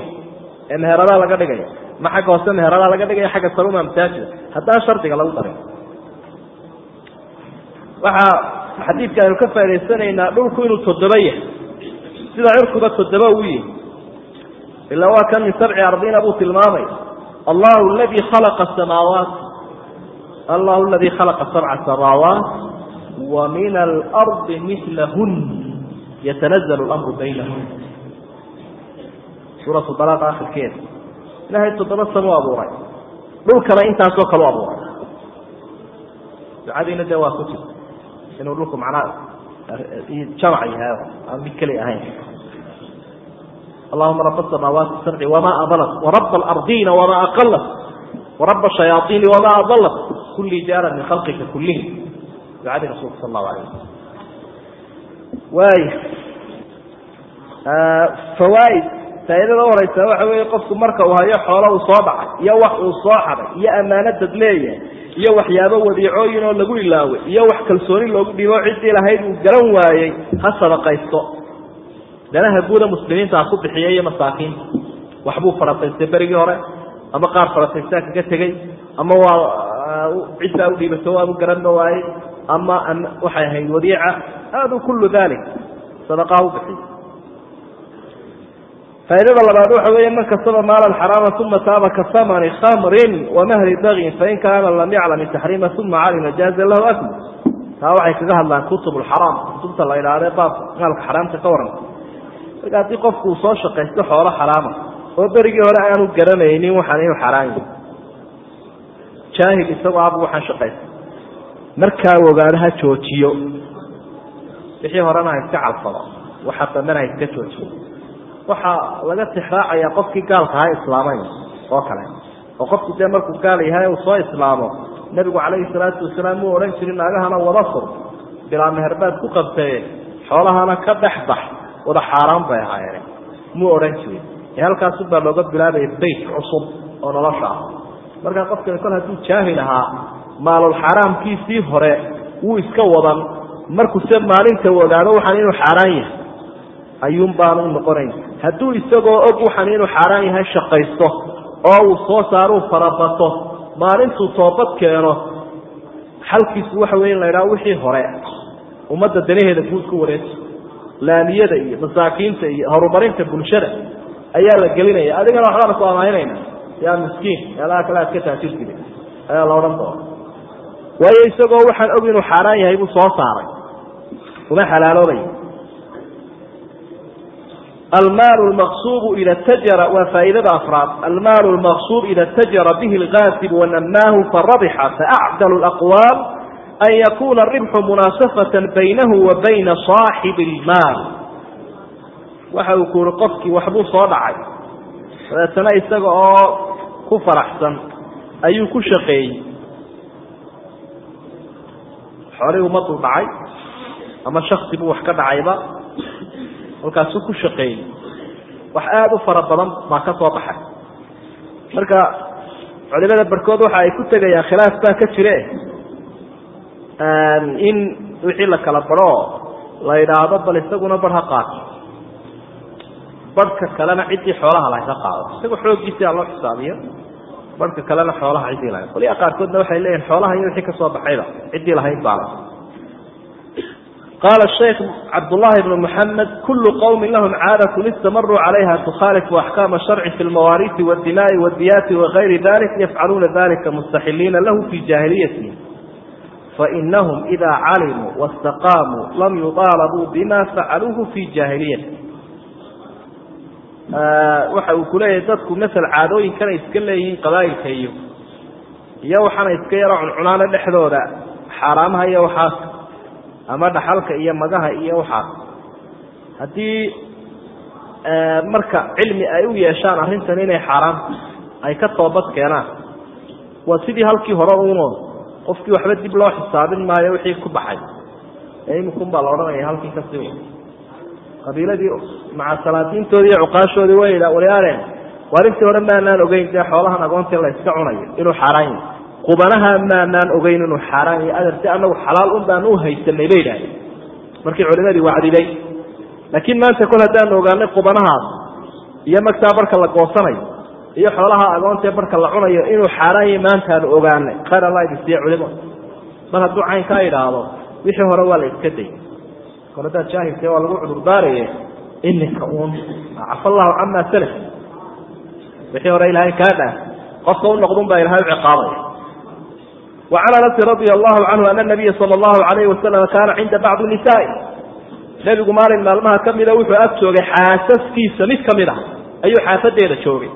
Ee meheradaha laga dhigaya ma xagga hoose meheradaha laga dhigaya xagga sare uma masaajida haddaan shardiga lagu darin waxaa xadiidka aynu ka faa'idaysanaynaa dhulku inuu toddoba yahay. Sida cirkuba toddoba uu yihi ilaa waa kan min sabci ardina buu tilmaamay. Allahu aladii khalaqa samaawaat allahu aladii khalaqa sabca samaawaat. Wa min alardi milahun yatanazl lamru baynahun suuratu dalaaqa akhirkeeda ilaahay toddoba samo abuuray dhulkana intaasoo kalu abuuray ducadiina dee waa ku inuu dhulku macnaa jamac yahay aan mid keli ahayn allahuma rab asamaawaati sabci wama adalat waraba alardina wama aqalat waraba shayaaiini wama adalat kulli jaara min khalqika kulihi ducadii rasulka sal allahu alayh wasalam waay fawaaid faaidada horeysa waxa weeye qofku marka uu hayo xoola uu soo dhacay iyo wax uu soo xaday iyo ammaanadad leeyahay iyo waxyaabo wadiicooyin oo lagu ilaaway iyo wax kalsooni loogu dhibo ciddii lahayd uu garan waayey ha sadaqaysto. Danaha guuda muslimiinta ha ku bixiya iyo masaakiinta. Waxbuu farataystay berigii hore ama qaar farataystaa kaga tegey ama waa ciddaa u dhiibato waabu garanba waayey ama waxay ahayd wadiica hadu kullu dalik sadaqaha u bixiy faaidada labaad waxa weeye man kasaba maalan xaraama uma taaba kahamani khamrin wamahri bagyin fain kaana lam yaclam taxriima uma calima jaaza lahu aklu taa waxay kaga hadlaan kutub lxaraam kutubta la idhaahde baabka maalka xaraamta ka waranta marka haddii qofku uu soo shaqaysto xoolo xaraama oo berigii hore aanu garanaynin waxaan inuu xaraan yahi jaahil isagoo abu waxaan shaqaysta markaa ogaado ha joojiyo. Wixii horena ha iska calfado waxa dambena ha iska joojiyo. Waxaa laga tixraacayaa qofkii gaalka ahaa islaamay oo kale. Oo qofku dee markuu gaal yahay uu soo islaamo nebigu calayhi salaatu wasalaam muu odhan jirin naagahana wada fur bilaa meherbaad ku qabtaye xoolahana ka dhex bax. Wada xaaraan bay ahaayeen. Muu odhan jirin ee baa looga bilaabaya bayt cusub oo nolosha ah. Markaa qofkani kol hadduu jaahil ahaa maalul xaaraamkiisii hore wuu iska wadan. Markuu se maalinta ogaado waxaan inuu xaaraan yahay. Ayuun baanu noqonayn. Hadduu isagoo og waxan inuu xaaraan yahay shaqaysto oo uu soo saaruu farabato maalintuu toobad keeno xalkiisu waxa weeye in la idhaha wixii hore ummadda danaheeda guud ku wareeji laamiyada iyo masaakiinta iyo horumarinta bulshada ayaa la gelinaya. Adigana waxbaana ku amaahinayna yaa miskiin meelaha kale aad ka taajirtide ayaa la odhan doona waayo isagoo waxaan og inuu xaaraan yahay buu soo saaray. Uma xalaaloobay almaal lmaqsuub ida tajara waa faa'iidada afraad. Almaal lmaqsuub ida tajara bihi lgaasib wanamaahu farabixa faacdal aqwaal an yakuna ribxu munaasafatan baynahu wa bayna saaxibi lmaal waxa uu ku uri qofkii waxbuu soo dhacay. Dabeetana isaga oo ku faraxsan ayuu ku shaqeeyey xoolihii ummaduu dhacay ama shaksi buu wax ka dhacayba halkaasuu ku shaqeeyey. Wax aada u fara badan baa ka soo baxay. Marka culimada barkood waxa ay ku tegayaan khilaaf baa ka jire in wixii la kala baro la yidhaahdo bal isaguna bar ha qaato. Barhka kalena ciddii xoolaha lahay ka qaado. Isaga xooggiisi ha loo xisaabiyo barhka kalena xoolaha ciddii lahayd qoliya qaarkoodna waxay leeyihiin xoolaha iyo wixii ka soo baxayba ciddii lahayd baala qaala sheekh cabdullahi bnu muxamed kulu qowmin lahum caadatun istamaruu calayha tukhaalifu axkaama sharci fi lmawaariisi wadimaai wadiyaati wagayri dalik yafcaluuna dalika mustaxiliina lahu fi jaahiliyati. Fainahum idaa calimuu wastaqaamuu lam yudaalabuu bima facaluuhu fi jaahiliyati waxa uu kuleeyahay dadku masel caadooyinkana iska leeyihiin qabaa'ilka iyo iyo waxaana iska yaro cuncunaano dhexdooda xaaraamaha iyo waxaas ama dhaxalka iyo magaha iyo waxaas. Haddii marka cilmi ay u yeeshaan arrintan inay xaaraan ay ka toobad keenaan waa sidii halkii hore uno qofkii waxba dib loo xisaabin maayo wixii ku baxay. Ee imikun baa la odhanaya halkii ka sii qabiiladii maca salaadiintoodii cuqaashoodii way yidha walyaale waarintii hore maanaan ogeyn dee xoolahan agoontii la iska cunayo inuu xaaraan yahay qubanaha maanaan ogeyn inuu xaaraan yahay adarti anagu xalaal un baan u haysanay bay idhahdeen. Markii culimadii wacdiday laakiin maanta kol haddaanu ogaanay qubanahaas iyo magtaa barka la goosanayo iyo xoolaha agoontae barka la cunayo inuu xaaraan yahay maantaanu ogaanay. Khayr allah idin siiye culimo mar hadduu caynkaa idhaahdo wixii hore waa la iska day kol haddaad jaahilka waa lagu cudurdaaraye iminka uun cafa allahu camaa salaf wixii hore ilaahay kaa dhaaf qofka u noqdun baa ilahay u ciqaabaya وعn أنس رضي الله عنه أن النبي صلى الله عليه وسلم kاna cinda bعض نساء nebigu maalin maalmaha kamida wuxuu ag joogay xaasaskiisa mid kamid ah ayuu xaafadeeda joogay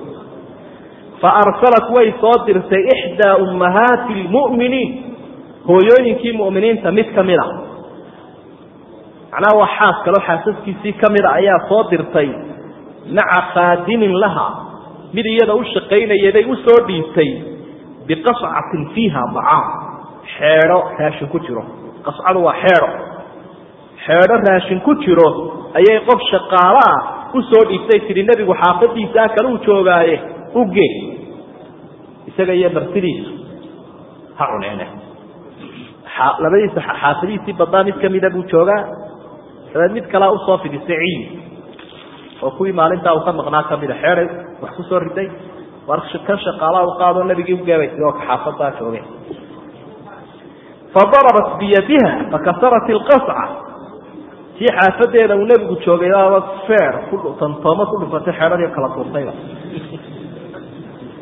faarsalat way soo dirtay إxdىa أmahaati الmuؤminiin hooyooyinkii muؤminiinta mid kamid a macnaha waa xaas kaleo xaasaskiisii kamida ayaa soo dirtay maca khaadimin laha mid iyada u shaqaynayabay u soo dhiibtay biqascatin fiiha dacaam xeedho raashin ku jiro. Qascadu waa xeedho. Xeedho raashin ku jiro ayay qof shaqaalo ah u soo dhiibtay tidhi nebigu xaafadiisaa kale uu joogaaye uge isaga iyo martidiisu ha cuneene. Labadiisa xaafadihiisii badnaa mid kamida buu joogaa dabeed mid kalea u soo fidisay ciid oo kuwii maalintaa uu ka maqnaa kamida xeeday wax ku soo riday war kan shaqaalaha u qaado nabigii ugeebay sidoo xaafadaa joogeen fadarabat biyadiha fakasarat ilqasca tii xaafadeeda uu nebigu joogay baaba feer tantooma ku dhufatay xeedhadii kala tuurtayba.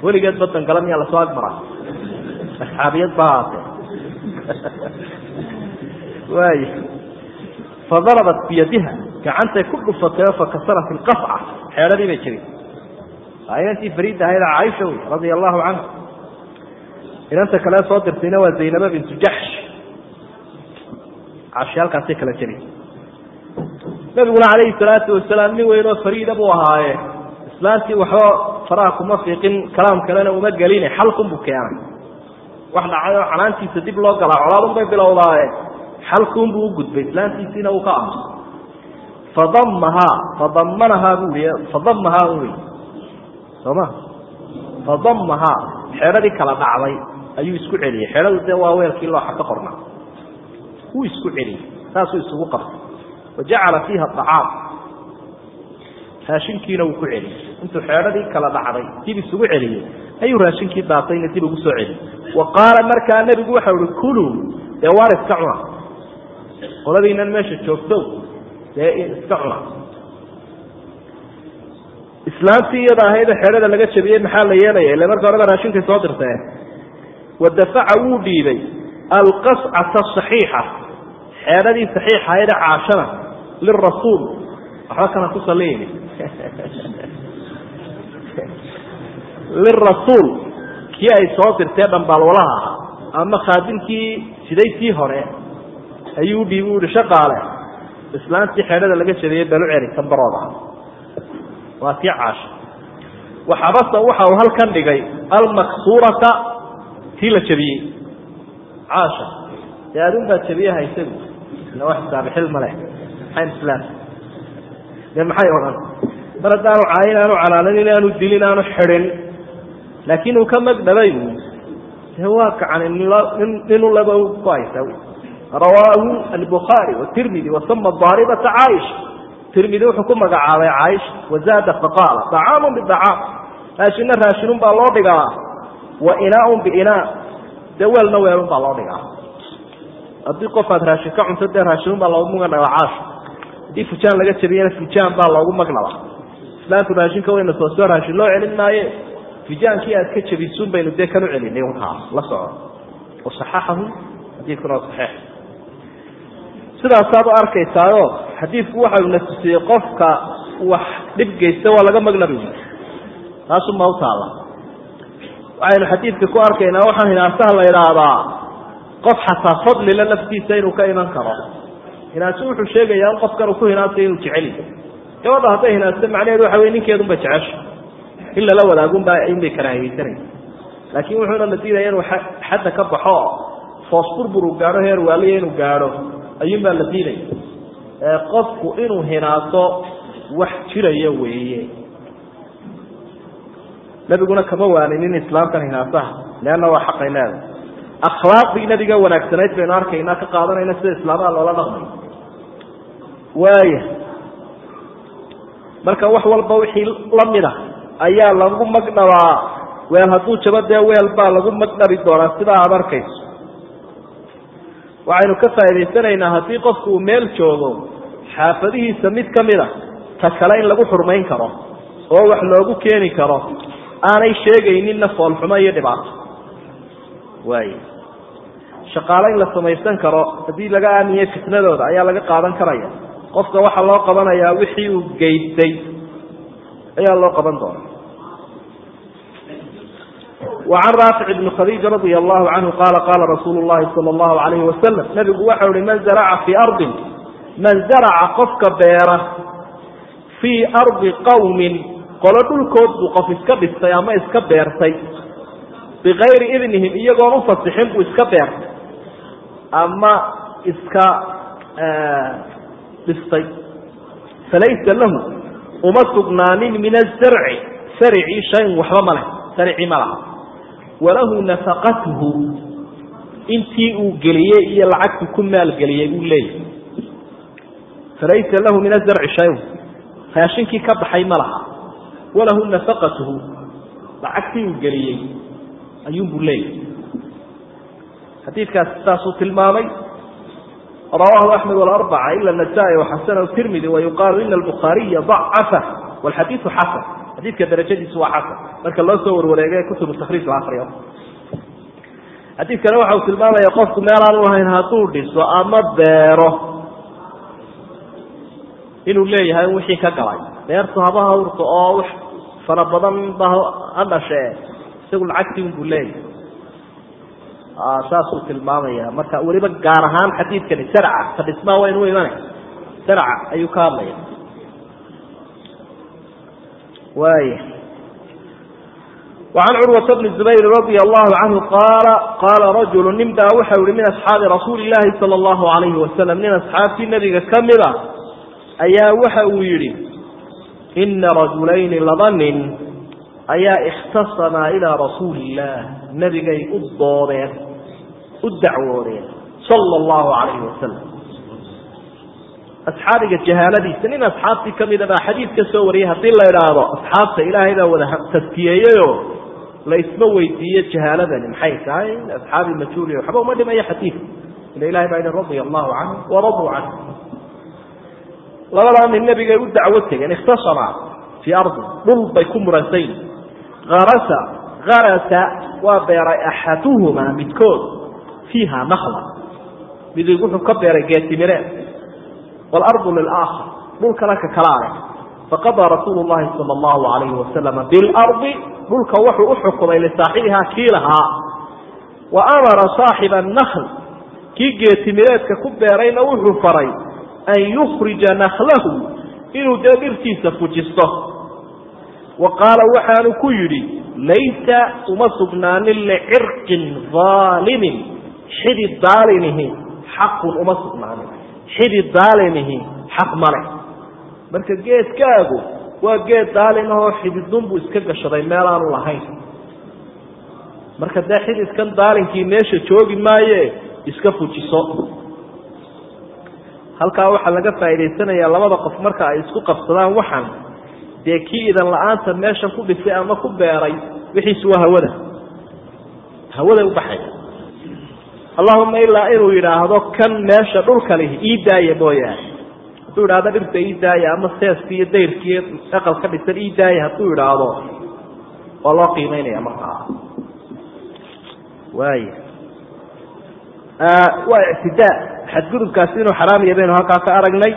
Weligeed badan gala miyaa la soo agmaraa asxaabiyad baa haatee waay fadarabat biyadiha gacantay ku dhufatay fakasarat ilqasca xeedhadii bay jebin inantii fariida ahayd caaisha wey radia allahu canha inanta kale soo dirtayna waa zaynaba bintu jaxsh cashi halkaasay kala jeri nabiguna calayhi salaatu wasalaam nin weyn oo fariida buu ahaaye. Islaantii waxba faraha kuma fiiqin kalaam kalena uma geline xalkun buu keenay. Wax dhacay oo canaantiisa dib loo galaa colaadun bay bilowdaaye xalkuun buu u gudbay islaantiisiina uu ka aamusa fadamahaa fadamanahaa buu i fadamahaa u wey sooma fadamahaa xeedhadii kala dhacday ayuu isku celiyey xeedhadu dee waa weelkii looxa ka qornaa wuu isku celiyey saasuu isugu qabtay. Wa jacala fiiha acaam raashinkiina wuu ku celiyey intuu xeedhadii kala dhacday dib isugu celiyey ayuu raashinkii daatayna dib ugu soo celiyey wa qaala markaa nebigu waxau ihi kuluu. Dee waar iska cuna qoladiinan meesha joogto dee iska cuna. Islaamtii iyada ahaydee xeedhada laga jabiyey maxaa la yeelaya? Ille marka horeba raashinkay soo dirtee. Wa dafaca wuu dhiibay. Alqascata asaxiixa xeedhadii saxiixa ahaydee caashana lirasuul. Waxba kana ku saliyni lirasuul. Kii ay soo dirtee dhambaalwalaha ama khaadimkii sidaysii hore ayuu udhiibi u yihi shaqaale islaantii xeedhada laga jabiyey balu celi tambarooda. Waa tii caasha waxabasa waxa uu halkan dhigay almaksuurata tii la jabiyey caasha dee adun baa isagu ila wax saabixil ma leh. Maxayn islaam? Dee maxay odhan mar haddaanu caayin aanu calaalin aanu dilin aanu xidhin. Laakiin uu ka magdhabay dee waa kacani ninu laba ku haysa rawaahu albukhaari watirmidi wasama daaribata caaisha tirmidi wuxuu ku magacaabay caaisha wazaada faqaala dacaamun bidacaam raashinna raashinun baa loo dhigaa. Wa inaaun biinaa. Dee weelna weelun baa loo dhigaa. Haddii qof aad raashin ka cunto dee raashinun baa loogu magdhabaa caasha haddii fujaan laga jabiyana fujaan baa loogu magdhabaa islaamku raashinka wayna soo soo raashin loo celin maaye. Fujaankii aad ka jabisuun baynu dee kanu celinay unkaa la soco wasaxaxahu xadiidkuna waa saxiix sidaasaad u arkaysaayo xadiidku waxau na tusiyey qofka wax dhib geysta waa laga magnabi taasumaa u taalla waxaynu xadiidka ku arkaynaa waxaa hinaasaha la idhaahdaa qof xataa fadlila laftiisa inuu ka iman karo. Hinaasi wuxuu sheegayaa in qofkan uu ku hinaasay inuu jeceliyo gabadha hadday hinaasto macnaheedu waxa wey ninkeedunba jecesha in lala wadaagunbaa inbay karaahiyeysanaysa laakiin wuxuuna la diidaya inuu xadda ka baxo foos burbur uu gaadho heer waaliya inuu gaadho ayuunbaa la diidaya qofku inuu hinaaso wax jiraya weeye. Nebiguna kama waaninin islaamkan hinaasaha leanna waa xaqay leedahay. Akhlaaqdii nebiga wanaagsanayd baynu arkaynaa ka qaadanayna sida islaamaha loola dhaqmay. Waaya marka wax walba wixii la mid a ayaa lagu magdhabaa. Weel hadduu jabo dee weel baa lagu magdhabi doonaa sidaa aad arkayso waxaynu ka faa'idaysanaynaa haddii qofku uu meel joogo xaafadihiisa mid ka a ta kale in lagu xurmayn karo oo wax loogu keeni karo aanay sheegayninna foolxumo iyo dhibaato waay shaqaale in la samaysan karo haddii laga aamiyey fitnadooda ayaa laga qaadan karaya qofka waxaa loo qabanayaa wixii uu geystay ayaa loo qaban doona وعن rاaفع بن khadيج رضي الله عنه qال qاla رasuuل اللhi صلى الله عليه وسلم نبgu waxau hi mن زرca في أرضi maن زرca qofka beera فيi أرضi qوم qolo dhulkood buu qof iska dhistay ama iska beertay بغayri idنihim iyagoon ufasixin buu iska beertay ama iska dhistay falaysa lahu uma sugnaanin min الزرci sarcii شhayn waxba ma leh sarci ma laha walahu nafaqatuhu. Intii uu geliyey iyo lacagtu ku maalgeliyey buu leeyahy falaysa lahu min azarci shayun raashinkii ka baxay ma laha. Walahu nafaqatuhu. Lacagtii uu geliyey ayuunbuu leeyahy xadiidkaas saasuu tilmaamay. Rawaahu axmed alarbaca ila nasaa-i waxasanahu tirmidi wayuqaalu ina albukhaariya dacafa walxadiidu xasan xadiidka darajadiisu waa xasan. Marka loo soo warwareega ee kutubu takriij la akriyo xadiidkana waxa uu tilmaamaya qofku meel aanu lahayn hadduu dhiso ama beero. Inuu leeyahay wixii ka galay. Beertu haba hawrto oo wax fara badan ba ha dhashee isagu lacagtii unbuu leeyahay. Saasuu tilmaamaya. Marka weliba gaar ahaan xadiidkani sarca ta dhismaa waynu u imanay. Sarca ayuu ka hadlaya waaya وعن cروة بن زبير رضي الله عنه قال قاla رaجuل nin baa waxa yihi min أصحاabi رasuuل اللahi صلى الله عليه وسلم nin أصxaabtii nebiga ka mida ayaa waxa uu yihi إna رaجulayni laba nin ayaa اkhtaصmaa إilىa رasuuل الlah nebigay u doodeen u dacwoodeen صلى الله عليه وسلم asxaabiga jahaaladiisa. Nin asxaabtii kamida baa xadiid ka soo wariyay haddii la idhaahdo asxaabta ilaahay baa wada taskiyeeyeyo la isma weydiiyo jahaaladani maxay tahay? Asxaabi majhuuliya waxba uma dhimayo xadiid ila ilahay baa yihi radia allahu canhu waraduu canhu. Labadaa nin nebigay u dacwo tegeen ikhtasama fii ardi dhul bay ku muransayn arasa arasa waa beeray axaduhumaa midkood fiiha nakla midig wuxuu ka beeray geetimireed waalardu lilaakar dhul kale ka kala adag faqadaa rasuulu llahi sala allahu alayhi wasalama bilardi dhulka wuxuu u xukumay lisaaxibihaa kii lahaa wa amara saaxiba annakl kii geetimireedka ku beerayna wuxuu faray an yukhrija naklahu inuu dee dhirtiisa fujisto wa qaala waxaanu ku yidhi laysa uma sugnaanin licirqin aalimin xidi daalinihi xaqun uma sugnaanin xidi daalinihi xaq male marka geedkaagu waa geed daalinahoo xididunbuu iska gashaday meel aanu lahayn. Marka dee xididkan daalinkii meesha joogi maaye iska fujiso. Halkaa waxaa laga faa'idaysanayaa labada qof marka ay isku qabsadaan waxan dee kii idan la'aanta meeshan ku dhisay ama ku beeray wixiisu waa hawada. Hawaday u baxaya allahuma ilaa inuu yidhaahdo kan meesha dhulka lihi ii daaya mooyaane hadduu idhaahdo dhirta ii daaya ama seeski iyo dayrkiiyo aqal ka dhisan ii daaya hadduu idhaahdo waa loo qiimeynaya markaa waaya waa ictidaa. Xadgudubkaasi inuu xaraam yahay baynu halkaa ka aragnay.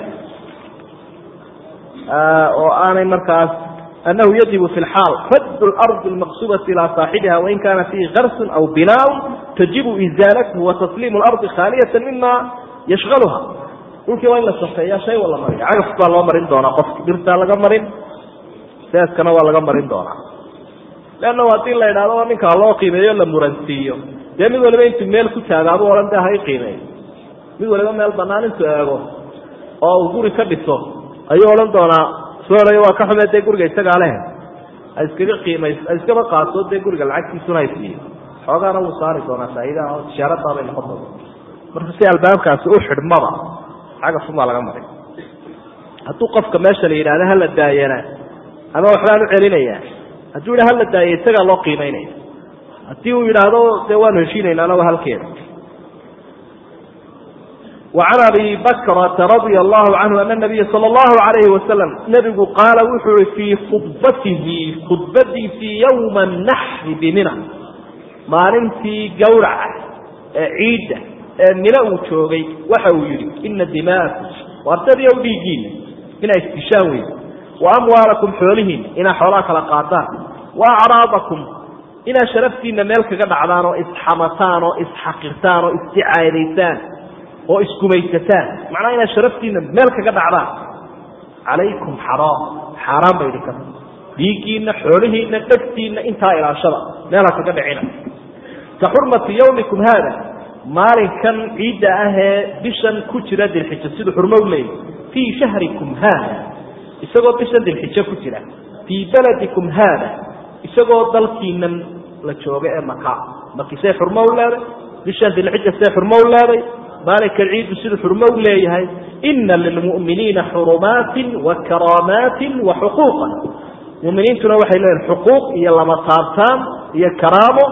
Oo aanay markaas yajibu fi lxaal radd lardi lmaqsubati ilaa saaxibiha wain kana fiihi garsun aw binaaun tajibu izaalatuhu wa tasliimu lardi khaaliyata mima yashgaluha dhulkii waa in la safeeya shay wa la mariya cagaf baa loo marin doonaa qofki dhirtaa laga marin seeskana waa laga marin doonaa leanna haddii la idhahdo waa ninkaa loo qiimeeyo la muransiiyo dee mid waliba intuu meel ku taagaadu odhan de hay qiimeeyo mid waliba meel banaan intuu eego oo uu guri ka dhiso ayuu odhan doonaa soolay waa ka xumee dee guriga isagaa leh. Ha iskaga qiimays ha iskaba qaato dee guriga lacagtiisuna hay siiyo xoogaana wuu saari doonaa faa'iidaha oo bay noqon doonta marka si albaabkaasi u xidhmaba cagafubaa laga maray. Hadduu qofka meesha la yidhahdo hala daayana ama waxbaan u celinayaa hadduu yidha hala daaya isagaa loo qiimeynaya haddii uu yidhaahdo dee waanu heshiinaynaana waa halkeeda وعن أبي بكرة رضي الله عنه أن النبي صلى الله عليه وسلم نبgu قاaل wuxuu i في khudbatihi khudbadiisii يوم النحر بmina maalintii gawraca ee ciidda ee mino uu joogay waxa uu yihi إna dimاءكم wartadii w dhiigiina inaa isdishaan weyn وأموaaلكم xoolihiina inaa xoolaha kala qaadaan وأعراaضكم inaa sharaftiina meel kaga dhacdaan oo isxamataan oo isxaqirtaan oo isdicaadaysaan oo isgumaysataan. Macnaha inaad sharaftiina meel kaga dhacdaan. Calaykum xaraam. Xaaraan bay idinka dhiiggiina xoolihiina dhegtiina intaa ilaashada. Meelha kaga dhicina. Ka xurmati yawmikum haada. Maalinkan ciidda ahee bishan ku jira dilxijo. Siduu xurmo u leeyay fii shahrikum haada. Isagoo bishan dilxijo ku jira. Fii baladikum haada. Isagoo dalkiinan la jooga ee maka. Markisay xurmo u leeday? Bishan dilxija say xurmo u leeday maalinka ciiddu siduu xurmo u leeyahay ina lilmu'miniina xurumaatin wa karaamaatin wa xuquuqan muminiintuna waxay leeyihiin xuquuq iyo lama iyo karaamo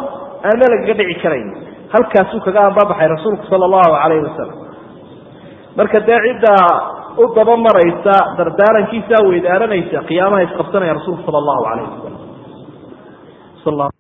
aan meel lagaga dhici karayn. Halkaasuu kaga ambabaxay rasuulku sala allahu calayhi wasalam marka dee ciddaa u daba maraysa dardaarankiisa weydaaranaysa qiyaamaha isqabsanaya rasuulku sala allahu calayhi wasalam